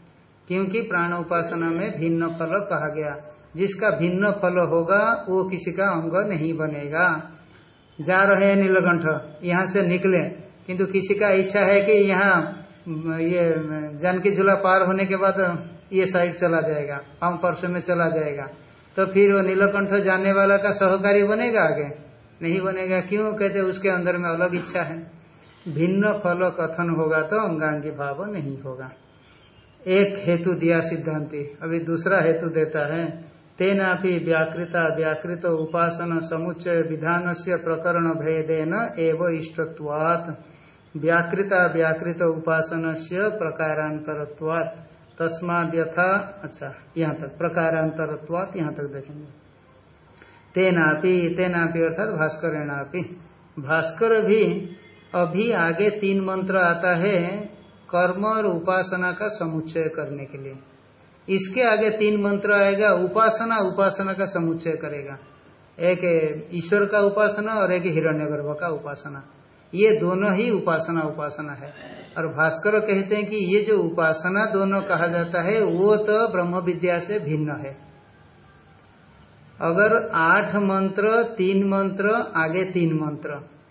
क्योंकि प्राण उपासना में भिन्न फल कहा गया। जिसका भिन्न फल होगा, वो किसी का अंग नहीं बनेगा। जा रहे हैं नीलकंठ, यहाँ से निकले। किंतु किसी का इच्छा है कि यहाँ, ये, जानकी झूला पार होने के बाद, ये साइड चला जाएगा पाँव परसों में चला जाएगा। तो फिर वो नीलकंठ जाने वाला का सहकारी बनेगा आगे? नहीं बनेगा। क्यों? कहते उसके अंदर में अलग इच्छा है। भिन्न फल कथन होगा तो अंगांगी भाव नहीं होगा। एक हेतु दिया सिद्धांति, अभी दूसरा हेतु देता है। तेना भी व्याकृता, व्याकृत उपासना, समुच्चय विधान से प्रकरण भेदेन एवं इष्टत्वात्। व्याकृता, व्याकृत उपासना से प्रकारांतरत्वात्। तस्माद यथा अच्छा यहाँ तक, प्रकारांतरत्वात यहाँ तक देखेंगे। तेनापि तेनापि अर्थात भास्करेणापि। भास्कर भी अभी आगे तीन मंत्र आता है कर्म और उपासना का समुच्चय करने के लिए। इसके आगे तीन मंत्र आएगा, उपासना उपासना का समुच्चय करेगा। एक ईश्वर का उपासना और एक हिरण्यगर्भ का उपासना। ये दोनों ही उपासना उपासना है। और भास्कर कहते हैं कि ये जो उपासना दोनों कहा जाता है, वो तो ब्रह्म विद्या से भिन्न है। अगर आठ मंत्र, तीन मंत्र, आगे तीन मंत्र।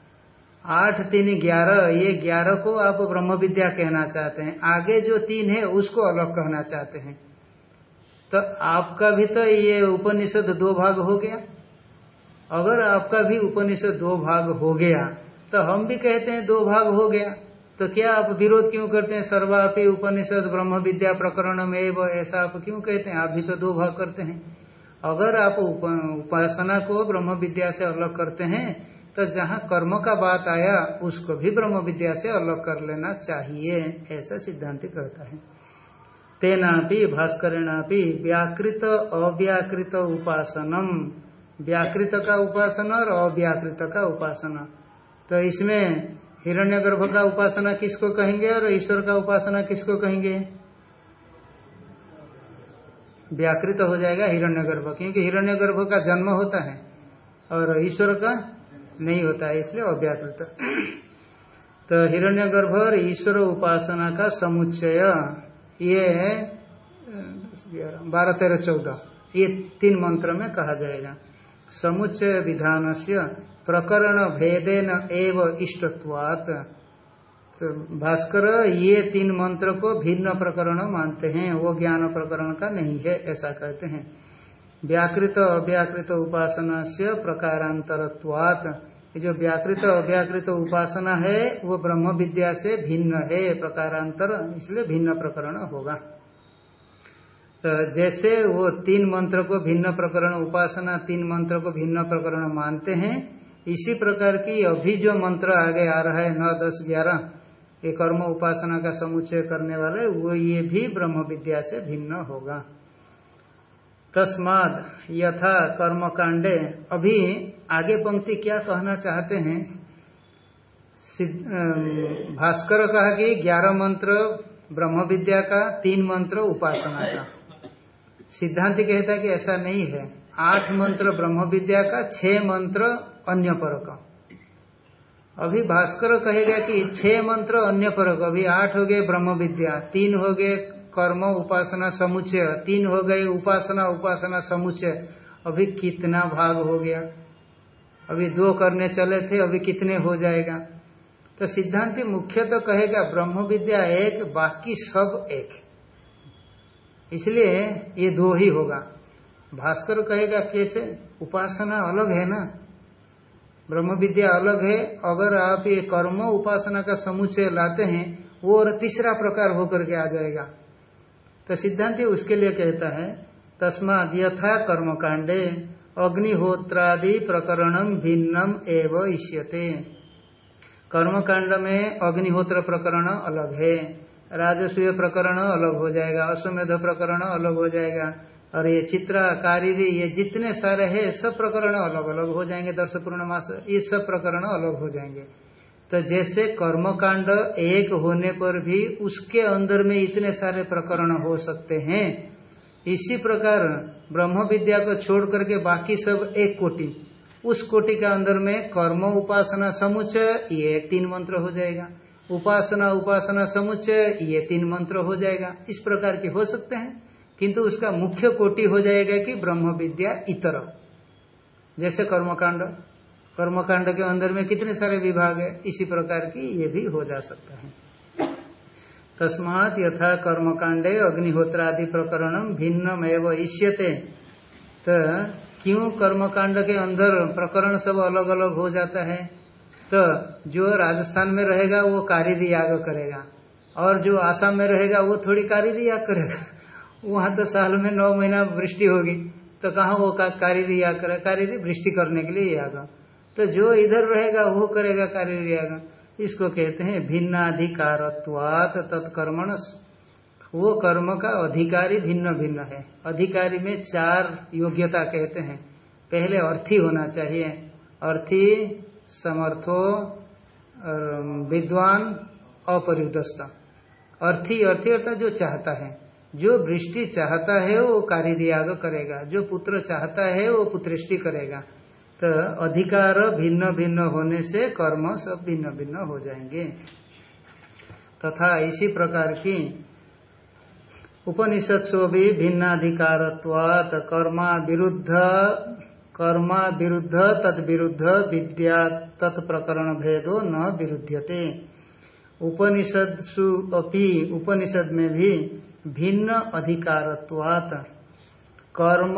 आठ, तीन, ग्यारह, ये ग्यारह को आप ब्रह्म विद्या कहना चाहते हैं। आगे जो तीन है, उसको अलग कहना चाहते हैं। तो आपका भी तो ये उपनिषद दो भाग हो गया। अगर आपका भी उपनिषद दो भाग हो गया तो हम भी कहते हैं दो भाग हो गया। तो क्या आप विरोध क्यों करते हैं? सर्वापी उपनिषद ब्रह्म विद्या प्रकरण में ऐसा आप क्यों कहते हैं? आप भी तो दो भाग करते हैं। अगर आप उपासना को ब्रह्म विद्या से अलग करते हैं तो जहाँ कर्म का बात आया, उसको भी ब्रह्म विद्या से अलग कर लेना चाहिए, ऐसा सिद्धांत कहता है। तेनापि भास्करेणापि व्याकृत अव्याकृत उपासनम। व्याकृत का उपासना और अव्याकृत का उपासना। तो इसमें हिरण्यगर्भ का उपासना किसको कहेंगे और ईश्वर का उपासना किसको कहेंगे? व्याकृत हो जाएगा हिरण्यगर्भ, क्योंकि हिरण्यगर्भ का जन्म होता है और ईश्वर का नहीं होता है, इसलिए अव्याकृत। तो हिरण्यगर्भ और ईश्वर उपासना का समुच्चय, ये बारह तेरह चौदह, ये तीन मंत्र में कहा जाएगा। समुच्चय विधान से प्रकरण भेदेन एव इष्टत्वात। तो भास्कर, ये तीन मंत्र को भिन्न प्रकरण मानते हैं, वो ज्ञान प्रकरण का नहीं है, ऐसा कहते हैं। व्याकृत, अव्याकृत उपासना से प्रकारांतरत्वात। जो व्याकृत अव्याकृत उपासना है, वो ब्रह्म विद्या से भिन्न है, प्रकारांतर, इसलिए भिन्न प्रकरण होगा। तो जैसे वो तीन मंत्र को भिन्न प्रकरण उपासना, तीन मंत्र को भिन्न प्रकरण मानते हैं, इसी प्रकार की अभी जो मंत्र आगे आ रहा है, नौ, दस, ग्यारह, ये कर्म उपासना का समुच्चय करने वाले, वो ये भी ब्रह्म विद्या से भिन्न होगा। तस्माद यथा कर्म कांडे अभी आगे पंक्ति क्या कहना चाहते हैं? भास्कर कहा कि ग्यारह मंत्र ब्रह्म विद्या का, तीन मंत्र उपासना का। सिद्धांत कहता है कि ऐसा नहीं है। आठ मंत्र ब्रह्म विद्या का, छह मंत्र अन्य पर का। अभी भास्कर कहेगा कि छह मंत्र अन्य पर अभी आठ हो गए ब्रह्म विद्या तीन हो गए कर्म, उपासना, समुच्चय। तीन हो गए उपासना उपासना, समुच्चय। अभी कितना भाग हो गया? अभी दो करने चले थे, अभी कितने हो जाएगा? तो सिद्धांति मुख्य तो कहेगा ब्रह्म विद्या एक, बाकी सब एक। इसलिए ये दो ही होगा। भास्कर कहेगा, कैसे? उपासना अलग है ना? ब्रह्म विद्या अलग है, अगर आप ये कर्म उपासना का समुच्चय लाते हैं, वो और तीसरा प्रकार होकर के आ जाएगा। तो सिद्धांत उसके लिए कहता है, तस्माद यथा कर्म कांडे अग्निहोत्रादि प्रकरणम भिन्नम एव इष्यते। कर्मकांड में अग्निहोत्र प्रकरण अलग है। राजस्वीय प्रकरण अलग हो जाएगा अश्वमेध प्रकरण अलग हो जाएगा। और ये चित्रा कारीरी ये जितने सारे हैं, सब प्रकरण अलग अलग हो जाएँगे, दर्श पूर्णमास ये सब प्रकरण अलग हो जाएँगे। तो जैसे कर्मकांड एक होने पर भी उसके अंदर में इतने सारे प्रकरण हो सकते हैं इसी प्रकार ब्रह्म विद्या को छोड़ करके बाकी सब एक कोटि। उस कोटि के अंदर में कर्म, उपासना, समुच्चय, ये तीन मंत्र हो जाएगा। उपासना उपासना, समुच्चय, ये तीन मंत्र हो जाएगा। इस प्रकार के हो सकते हैं, किंतु उसका मुख्य कोटि हो जाएगा कि ब्रह्म विद्या इतर। जैसे कर्मकांड। कर्मकांड के अंदर में कितने सारे विभाग है, इसी प्रकार की ये भी हो जा सकता है। तस्मात यथा कर्मकांडे अग्निहोत्र आदि प्रकरणम भिन्नम एवं इष्यते। तो क्यों कर्मकांड के अंदर प्रकरण सब अलग अलग हो जाता है? तो जो राजस्थान में रहेगा, वो कारीरी याग करेगा। और जो आसाम में रहेगा, वो थोड़ी कारीरी याग करेगा। वहाँ तो साल में नौ महीना वृष्टि होगी। तो कहा वो कारीरी या करे? कारीरी वृष्टि करने के लिए आगा तो जो इधर रहेगा, वो करेगा आगा इसको कहते हैं भिन्नाधिकारत्वात तत्कर्मण। वो कर्म का अधिकारी भिन्न भिन्न है। अधिकारी में चार योग्यता कहते हैं। पहले अर्थी होना चाहिए। अर्थी, समर्थो विद्वान अपरिदस्त अर्थी अर्थी अर्थात जो चाहता है। जो वृष्टि चाहता है, वो कार्य करेगा। जो पुत्र चाहता है, वो पुत्रष्टि करेगा। तो अधिकार भिन्न भिन्न होने से कर्म सब भिन्न भिन्न हो जाएँगे। तथा इसी प्रकार की उपनिषद सो भी भिन्नाधिकारत्वात कर्मा विरुद्ध कर्मा विरुद्ध तद विरुद्ध विद्या तत्प्रकरण भेदो न विरुद्धते उपनिषद सु अपि उपनिषद में भी भिन्न अधिकारत्वात कर्म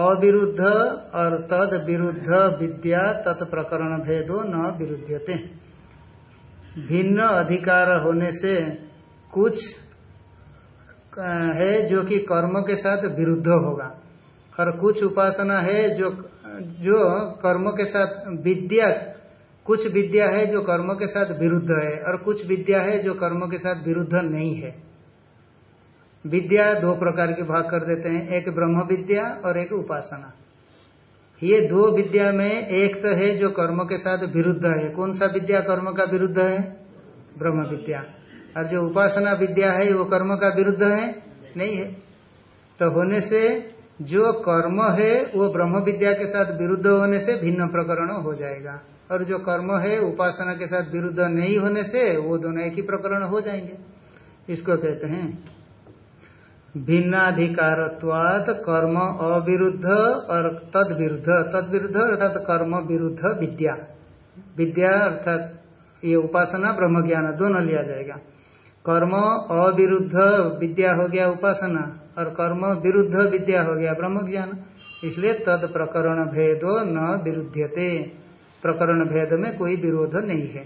अविरुद्ध और तद विरुद्ध विद्या तत्प्रकरण भेदो न विरुद्धते भिन्न अधिकार होने से कुछ है जो कि कर्म के साथ विरुद्ध होगा। और कुछ उपासना है जो जो कर्म के साथ विद्या, कुछ विद्या है जो कर्म के साथ विरुद्ध है और कुछ विद्या है जो कर्म के साथ विरुद्ध नहीं है। विद्या दो प्रकार के भाग कर देते हैं, एक ब्रह्म विद्या और एक उपासना। ये दो विद्या में एक तो है जो कर्म के साथ विरुद्ध है। कौन सा विद्या कर्म का विरुद्ध है? ब्रह्म विद्या। और जो उपासना विद्या है, वो कर्म का विरुद्ध है? नहीं है। तो होने से जो कर्म है, वो ब्रह्म विद्या के साथ विरुद्ध होने से भिन्न प्रकरण हो जाएगा। और जो कर्म है, उपासना के साथ विरुद्ध नहीं होने से, वो दोनों एक ही प्रकरण हो जाएँगे। इसको कहते हैं भिन्नाधिकारत्वात कर्म अविरुद्ध और तद विरुद्ध तद विरुद्ध अर्थात कर्म विरुद्ध विद्या। विद्या अर्थात ये उपासना ब्रह्म ज्ञान दोनों लिया जाएगा। कर्म अविरुद्ध विद्या हो गया उपासना और कर्म विरुद्ध विद्या हो गया ब्रह्म ज्ञान इसलिए तद प्रकरण भेदो न विरुद्धते प्रकरण भेद में कोई विरोध नहीं है।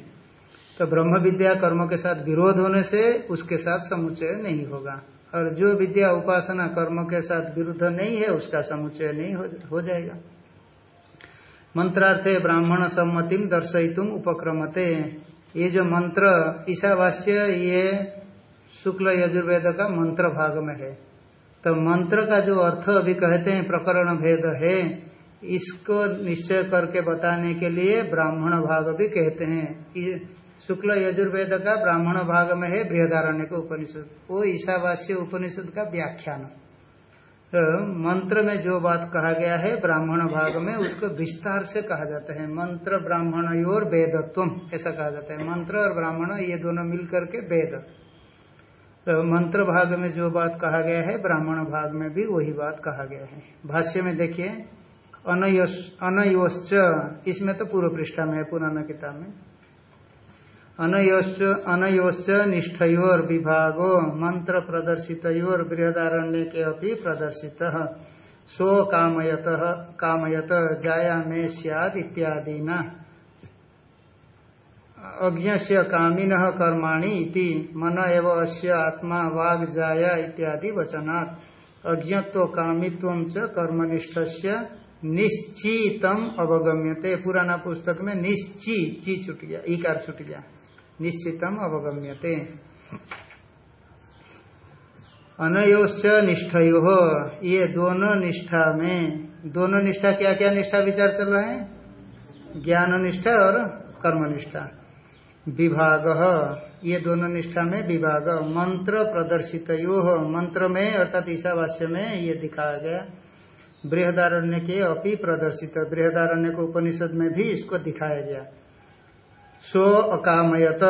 तो ब्रह्म विद्या कर्म के साथ विरोध होने से उसके साथ समुचय नहीं होगा। और जो विद्या उपासना कर्म के साथ विरुद्ध नहीं है उसका समुचय नहीं हो, जाएगा। मंत्रार्थे ब्राह्मण सम्मतिम दर्शयितुम उपक्रमते। ये जो मंत्र ईशावास्य ये शुक्ल यजुर्वेद का मंत्र भाग में है। तो मंत्र का जो अर्थ अभी कहते हैं प्रकरण भेद है इसको निश्चय करके बताने के लिए ब्राह्मण भाग भी कहते हैं। शुक्ल यजुर्वेद का ब्राह्मण भाग में है बृहदारण्य का उपनिषद। वो ईशावास्य उपनिषद का व्याख्यान। तो मंत्र में जो बात कहा गया है ब्राह्मण भाग में, उसको विस्तार से कहा जाता है। मंत्र, ब्राह्मण और वेदत्व ऐसा कहा जाता है। मंत्र और ब्राह्मण, ये दोनों मिलकर के वेद। तो मंत्र भाग में जो बात कहा गया है, ब्राह्मण भाग में भी वही बात कहा गया है। भाष्य में देखिए अनयोश्च, इसमें तो पूर्व पृष्ठा में है, पुराना किताब में। अनयोश्च निष्ठयोर विभागो मंत्र प्रदर्शित बृहदारण्य के अभी प्रदर्शित। सो कामयत कामयत जाया में सियाद इत्यादि न अज्ञ से कामिन कर्माणि इति, मन एव अस्य आत्मा वाग जाया इत्यादि वचनात्। अज्ञत्व कामित्व च कर्मनिष्ठ से निश्चितम अवगम्यते। पुराना पुस्तक में निश्ची ची छुट गया इकार छुट गया। निश्चितम अवगम्यते। अनयोश्च निष्ठयो, ये दोनों निष्ठा में, दोनों निष्ठा क्या क्या निष्ठा विचार चल रहा है? ज्ञान निष्ठा और कर्मनिष्ठा। विभाग, ये दोनों निष्ठा में विभाग। मंत्र प्रदर्शित मंत्र में अर्थात ईशावास्य में ये दिखाया गया। बृहदारण्य के अपि प्रदर्शित, बृहदारण्य को उपनिषद में भी इसको दिखाया गया। सो अकामयत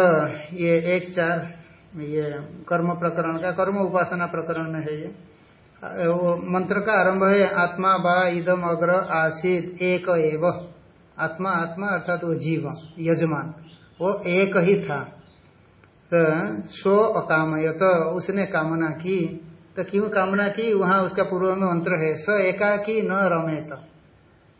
ये एक चार, ये कर्म प्रकरण का, कर्म उपासना प्रकरण में है ये। वो मंत्र का आरंभ है, आत्मा, बा, इदम, अग्र, आसिद, एक, एव। आत्मा आत्मा, अर्थात वो जीव, यजमान। वो एक ही था। तो सो अकामयत उसने कामना की। तो क्यों कामना की? वहाँ उसका पूर्व में मंत्र है, स एका की न रमेत।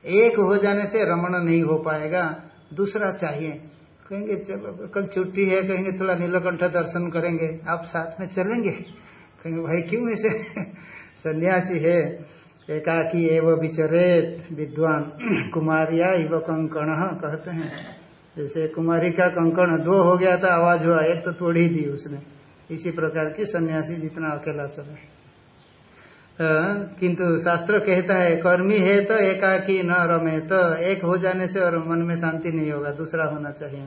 एक हो जाने से रमण नहीं हो पाएगा, दूसरा चाहिए। कहेंगे, चलो, कल छुट्टी है, कहेंगे, थोड़ा नीलकंठ दर्शन करेंगे। आप साथ में चलेंगे। कहेंगे, भाई, क्यों ऐसे? [LAUGHS] सन्यासी है, एकाकी एवं विचरेत, विद्वान। [CLEARS THROAT] कुमारिया इव कंकण, कहते हैं। जैसे कुमारी का कंकण दो हो गया था, आवाज़ हुआ, एक तो तोड़ ही दी उसने। इसी प्रकार की सन्यासी जितना अकेला चले। किंतु शास्त्र कहता है, कर्मी है तो एकाकी न रमे तो एक हो जाने से और मन में शांति नहीं होगा, दूसरा होना चाहिए।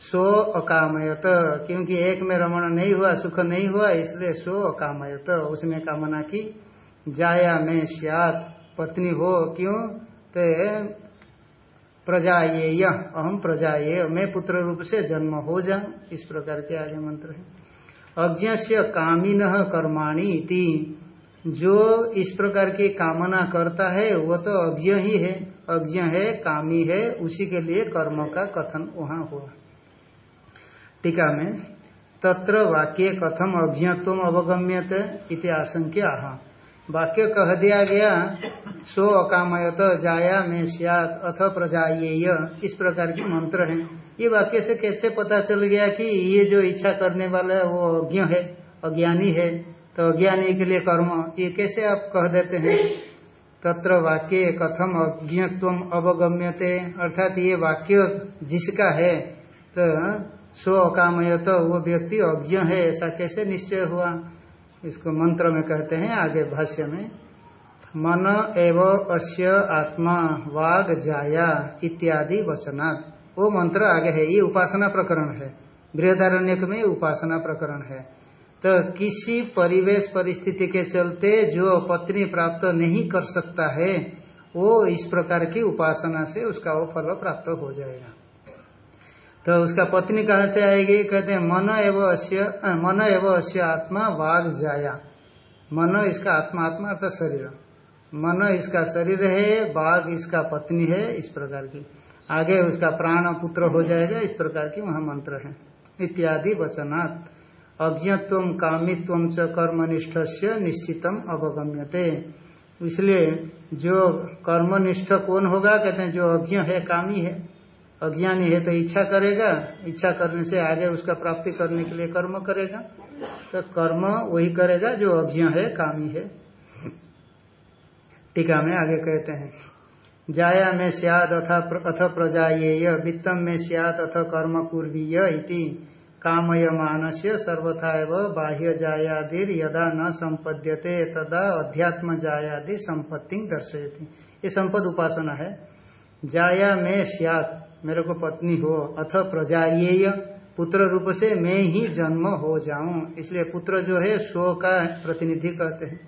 सो अकामयत क्योंकि एक में रमण नहीं हुआ, सुख नहीं हुआ, इसलिए सो अकामयत उसने कामना की, जाया में सियात, पत्नी हो क्यों? तो प्रजाएय अहम प्रजाएय मैं पुत्र रूप से जन्म हो जाऊँ इस प्रकार के आगे मंत्र है। अज्ञ से कामिन कर्माणी जो इस प्रकार की कामना करता है, वो तो अज्ञ ही है। अज्ञ है, कामी है, उसी के लिए कर्म का कथन वहाँ हुआ। टीका में, तत्र वाक्य कथम अज्ञत्व अवगम्यत इति आशंक्य वाक्य कह दिया गया, सो अकामयत जाया में सियात, अथ प्रजाएय इस प्रकार की मंत्र है। ये वाक्य से कैसे पता चल गया कि ये जो इच्छा करने वाला है, वो अज्ञ है, अज्ञानी है? तो अज्ञानी के लिए कर्म, ये कैसे आप कह देते हैं? तत्र वाक्य कथम अज्ञत्व अवगम्यते। अर्थात ये वाक्य जिसका है तो सो अकामय तो वो व्यक्ति अज्ञ है, ऐसा कैसे निश्चय हुआ? इसको मंत्र में कहते हैं, आगे भाष्य में। मन एव अस्य आत्मा वाग जाया इत्यादि वचनात्। वो मंत्र आगे है, ये उपासना प्रकरण है। बृहदारण्य में उपासना प्रकरण है। तो किसी परिवेश परिस्थिति के चलते जो पत्नी प्राप्त नहीं कर सकता है, वो इस प्रकार की उपासना से उसका वो फल प्राप्त हो जाएगा। तो उसका पत्नी कहाँ से आएगी? कहते हैं, मन एवं अश्य मन एवं अश्य आत्मा वाघ जाया। मन इसका आत्मा आत्मा अर्थात शरीर। मन इसका शरीर है बाघ इसका पत्नी है, इस प्रकार की। आगे उसका प्राण पुत्र हो जाएगा, इस प्रकार की वहाँ मंत्र है। इत्यादि वचनात्। अज्ञत्व कामित्व च कर्मनिष्ठ से निश्चितम अवगम्यते। इसलिए जो कर्मनिष्ठ कौन होगा? कहते हैं, जो अज्ञ है, कामी है, अज्ञानी है तो इच्छा करेगा। इच्छा करने से आगे उसका प्राप्ति करने के लिए कर्म करेगा। तो कर्म वही करेगा जो अज्ञ है, कामी है। टीका में आगे कहते हैं, जाया में सियाद अथ प्रजाएय वित्तम में सियात अथ कर्म कुर्वीय इति। कामय मानस्य सर्वथा बाह्य जायादिर यदा न संपद्यते तदा अध्यात्म जायादि संपत्ति दर्शयती। ये संपद उपासना है। जाया में सियात, मेरे को पत्नी हो, अथ प्रजाएय पुत्र रूप से मैं ही जन्म हो जाऊँ। इसलिए पुत्र जो है, स्व का प्रतिनिधि कहते हैं।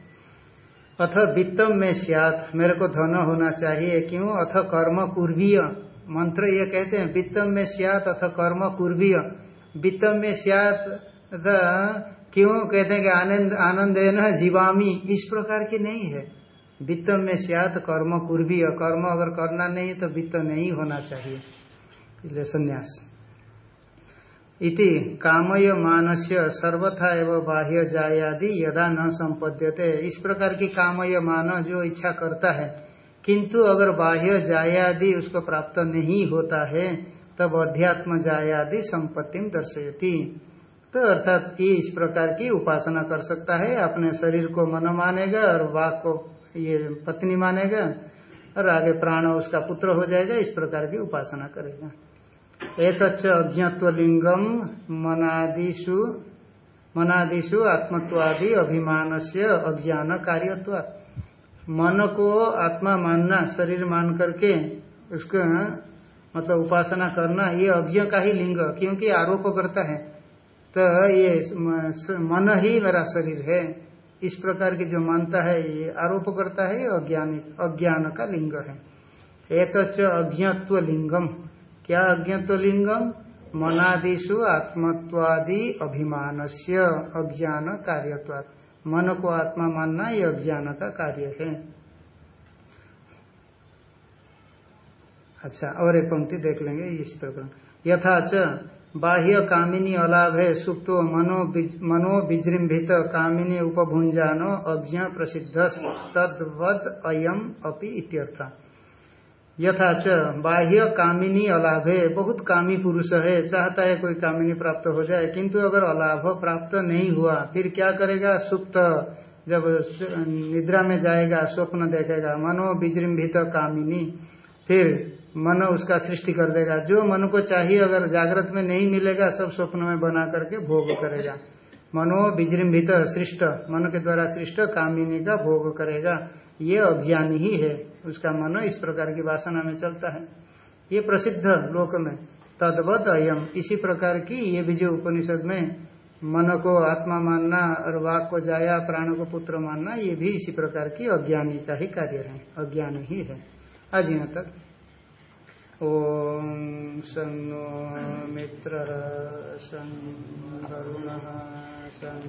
अथ वित्तम में सियात, मेरे को धन होना चाहिए। क्यों? अथ कर्म कुर्वीय मंत्र ये कहते हैं, वित्तम में सियात, अथ कर्म कुर्वीय वित्तम में सियात क्यों कहते हैं कि आनंद आनंद है न, जीवामी, इस प्रकार की नहीं है। वित्तम में सियात कर्म कुर्वीय कर्म अगर करना नहीं तो वित्त नहीं होना चाहिए। इसलिए संन्यास। इति कामय मानस्य सर्वथा एवं बाह्य जायादि यदा न संपद्यते। इस प्रकार की कामय मान जो इच्छा करता है, किंतु अगर बाह्य जायादि उसको प्राप्त नहीं होता है तब अध्यात्म जायादि संपत्ति दर्शयती। तो अर्थात ये इस प्रकार की उपासना कर सकता है। अपने शरीर को मन मानेगा और वाक को ये पत्नी मानेगा और आगे प्राण उसका पुत्र हो जाएगा। इस प्रकार की उपासना करेगा। एतच अज्ञत्वलिंगम मनादिशु मनादिशु आत्मत्वादि अभिमान से अज्ञान कार्यत्व मन को आत्मा मानना, शरीर मान करके उसको मतलब उपासना करना ये अज्ञ का ही लिंग, क्योंकि आरोप करता है। तो ये मन ही मेरा शरीर है। इस प्रकार की जो मानता है, ये आरोप करता है, ये अज्ञान अज्ञान का लिंग है। एतच अज्ञत्व लिंगम क्या अज्ञत्व लिंगम मनादिशु आत्मत्वादि अभिमान से अज्ञान कार्यत्वात्। मन को आत्मा मानना ये अज्ञान का कार्य है। अच्छा और एक पंक्ति देख लेंगे इस प्रकार। यथाच बाह्य कामिनी अलाभ सुप्तो मनो मनो विजृंभित कामिनी उपभुंजानो अज्ञ प्रसिद्ध तद्वद अयम अपि इत्यर्थ। यथाच बाह्य कामिनी अलाभ, बहुत कामी पुरुष है, चाहता है कोई कामिनी प्राप्त हो जाए, किंतु अगर अलाभ प्राप्त नहीं हुआ, फिर क्या करेगा? सुप्त, जब निद्रा में जाएगा, स्वप्न देखेगा, मनो विजृंभित कामिनी, फिर मन उसका सृष्टि कर देगा। जो मन को चाहिए, अगर जागृत में नहीं मिलेगा, सब स्वप्न में बना करके भोग करेगा। मनो विजृंभित सृष्ट, मन के द्वारा सृष्ट कामिनी का भोग करेगा। ये अज्ञानी ही है। उसका मन इस प्रकार की वासना में चलता है। ये प्रसिद्ध लोक में, तदवत अयम। इसी प्रकार की ये भी जो उपनिषद में मन को आत्मा मानना और वाक को जाया, प्राण को पुत्र मानना, ये भी इसी प्रकार की अज्ञानी का ही कार्य है। अज्ञान ही है। आज यहाँ तक। ॐ सं नो मित्रः सं वरुणः सं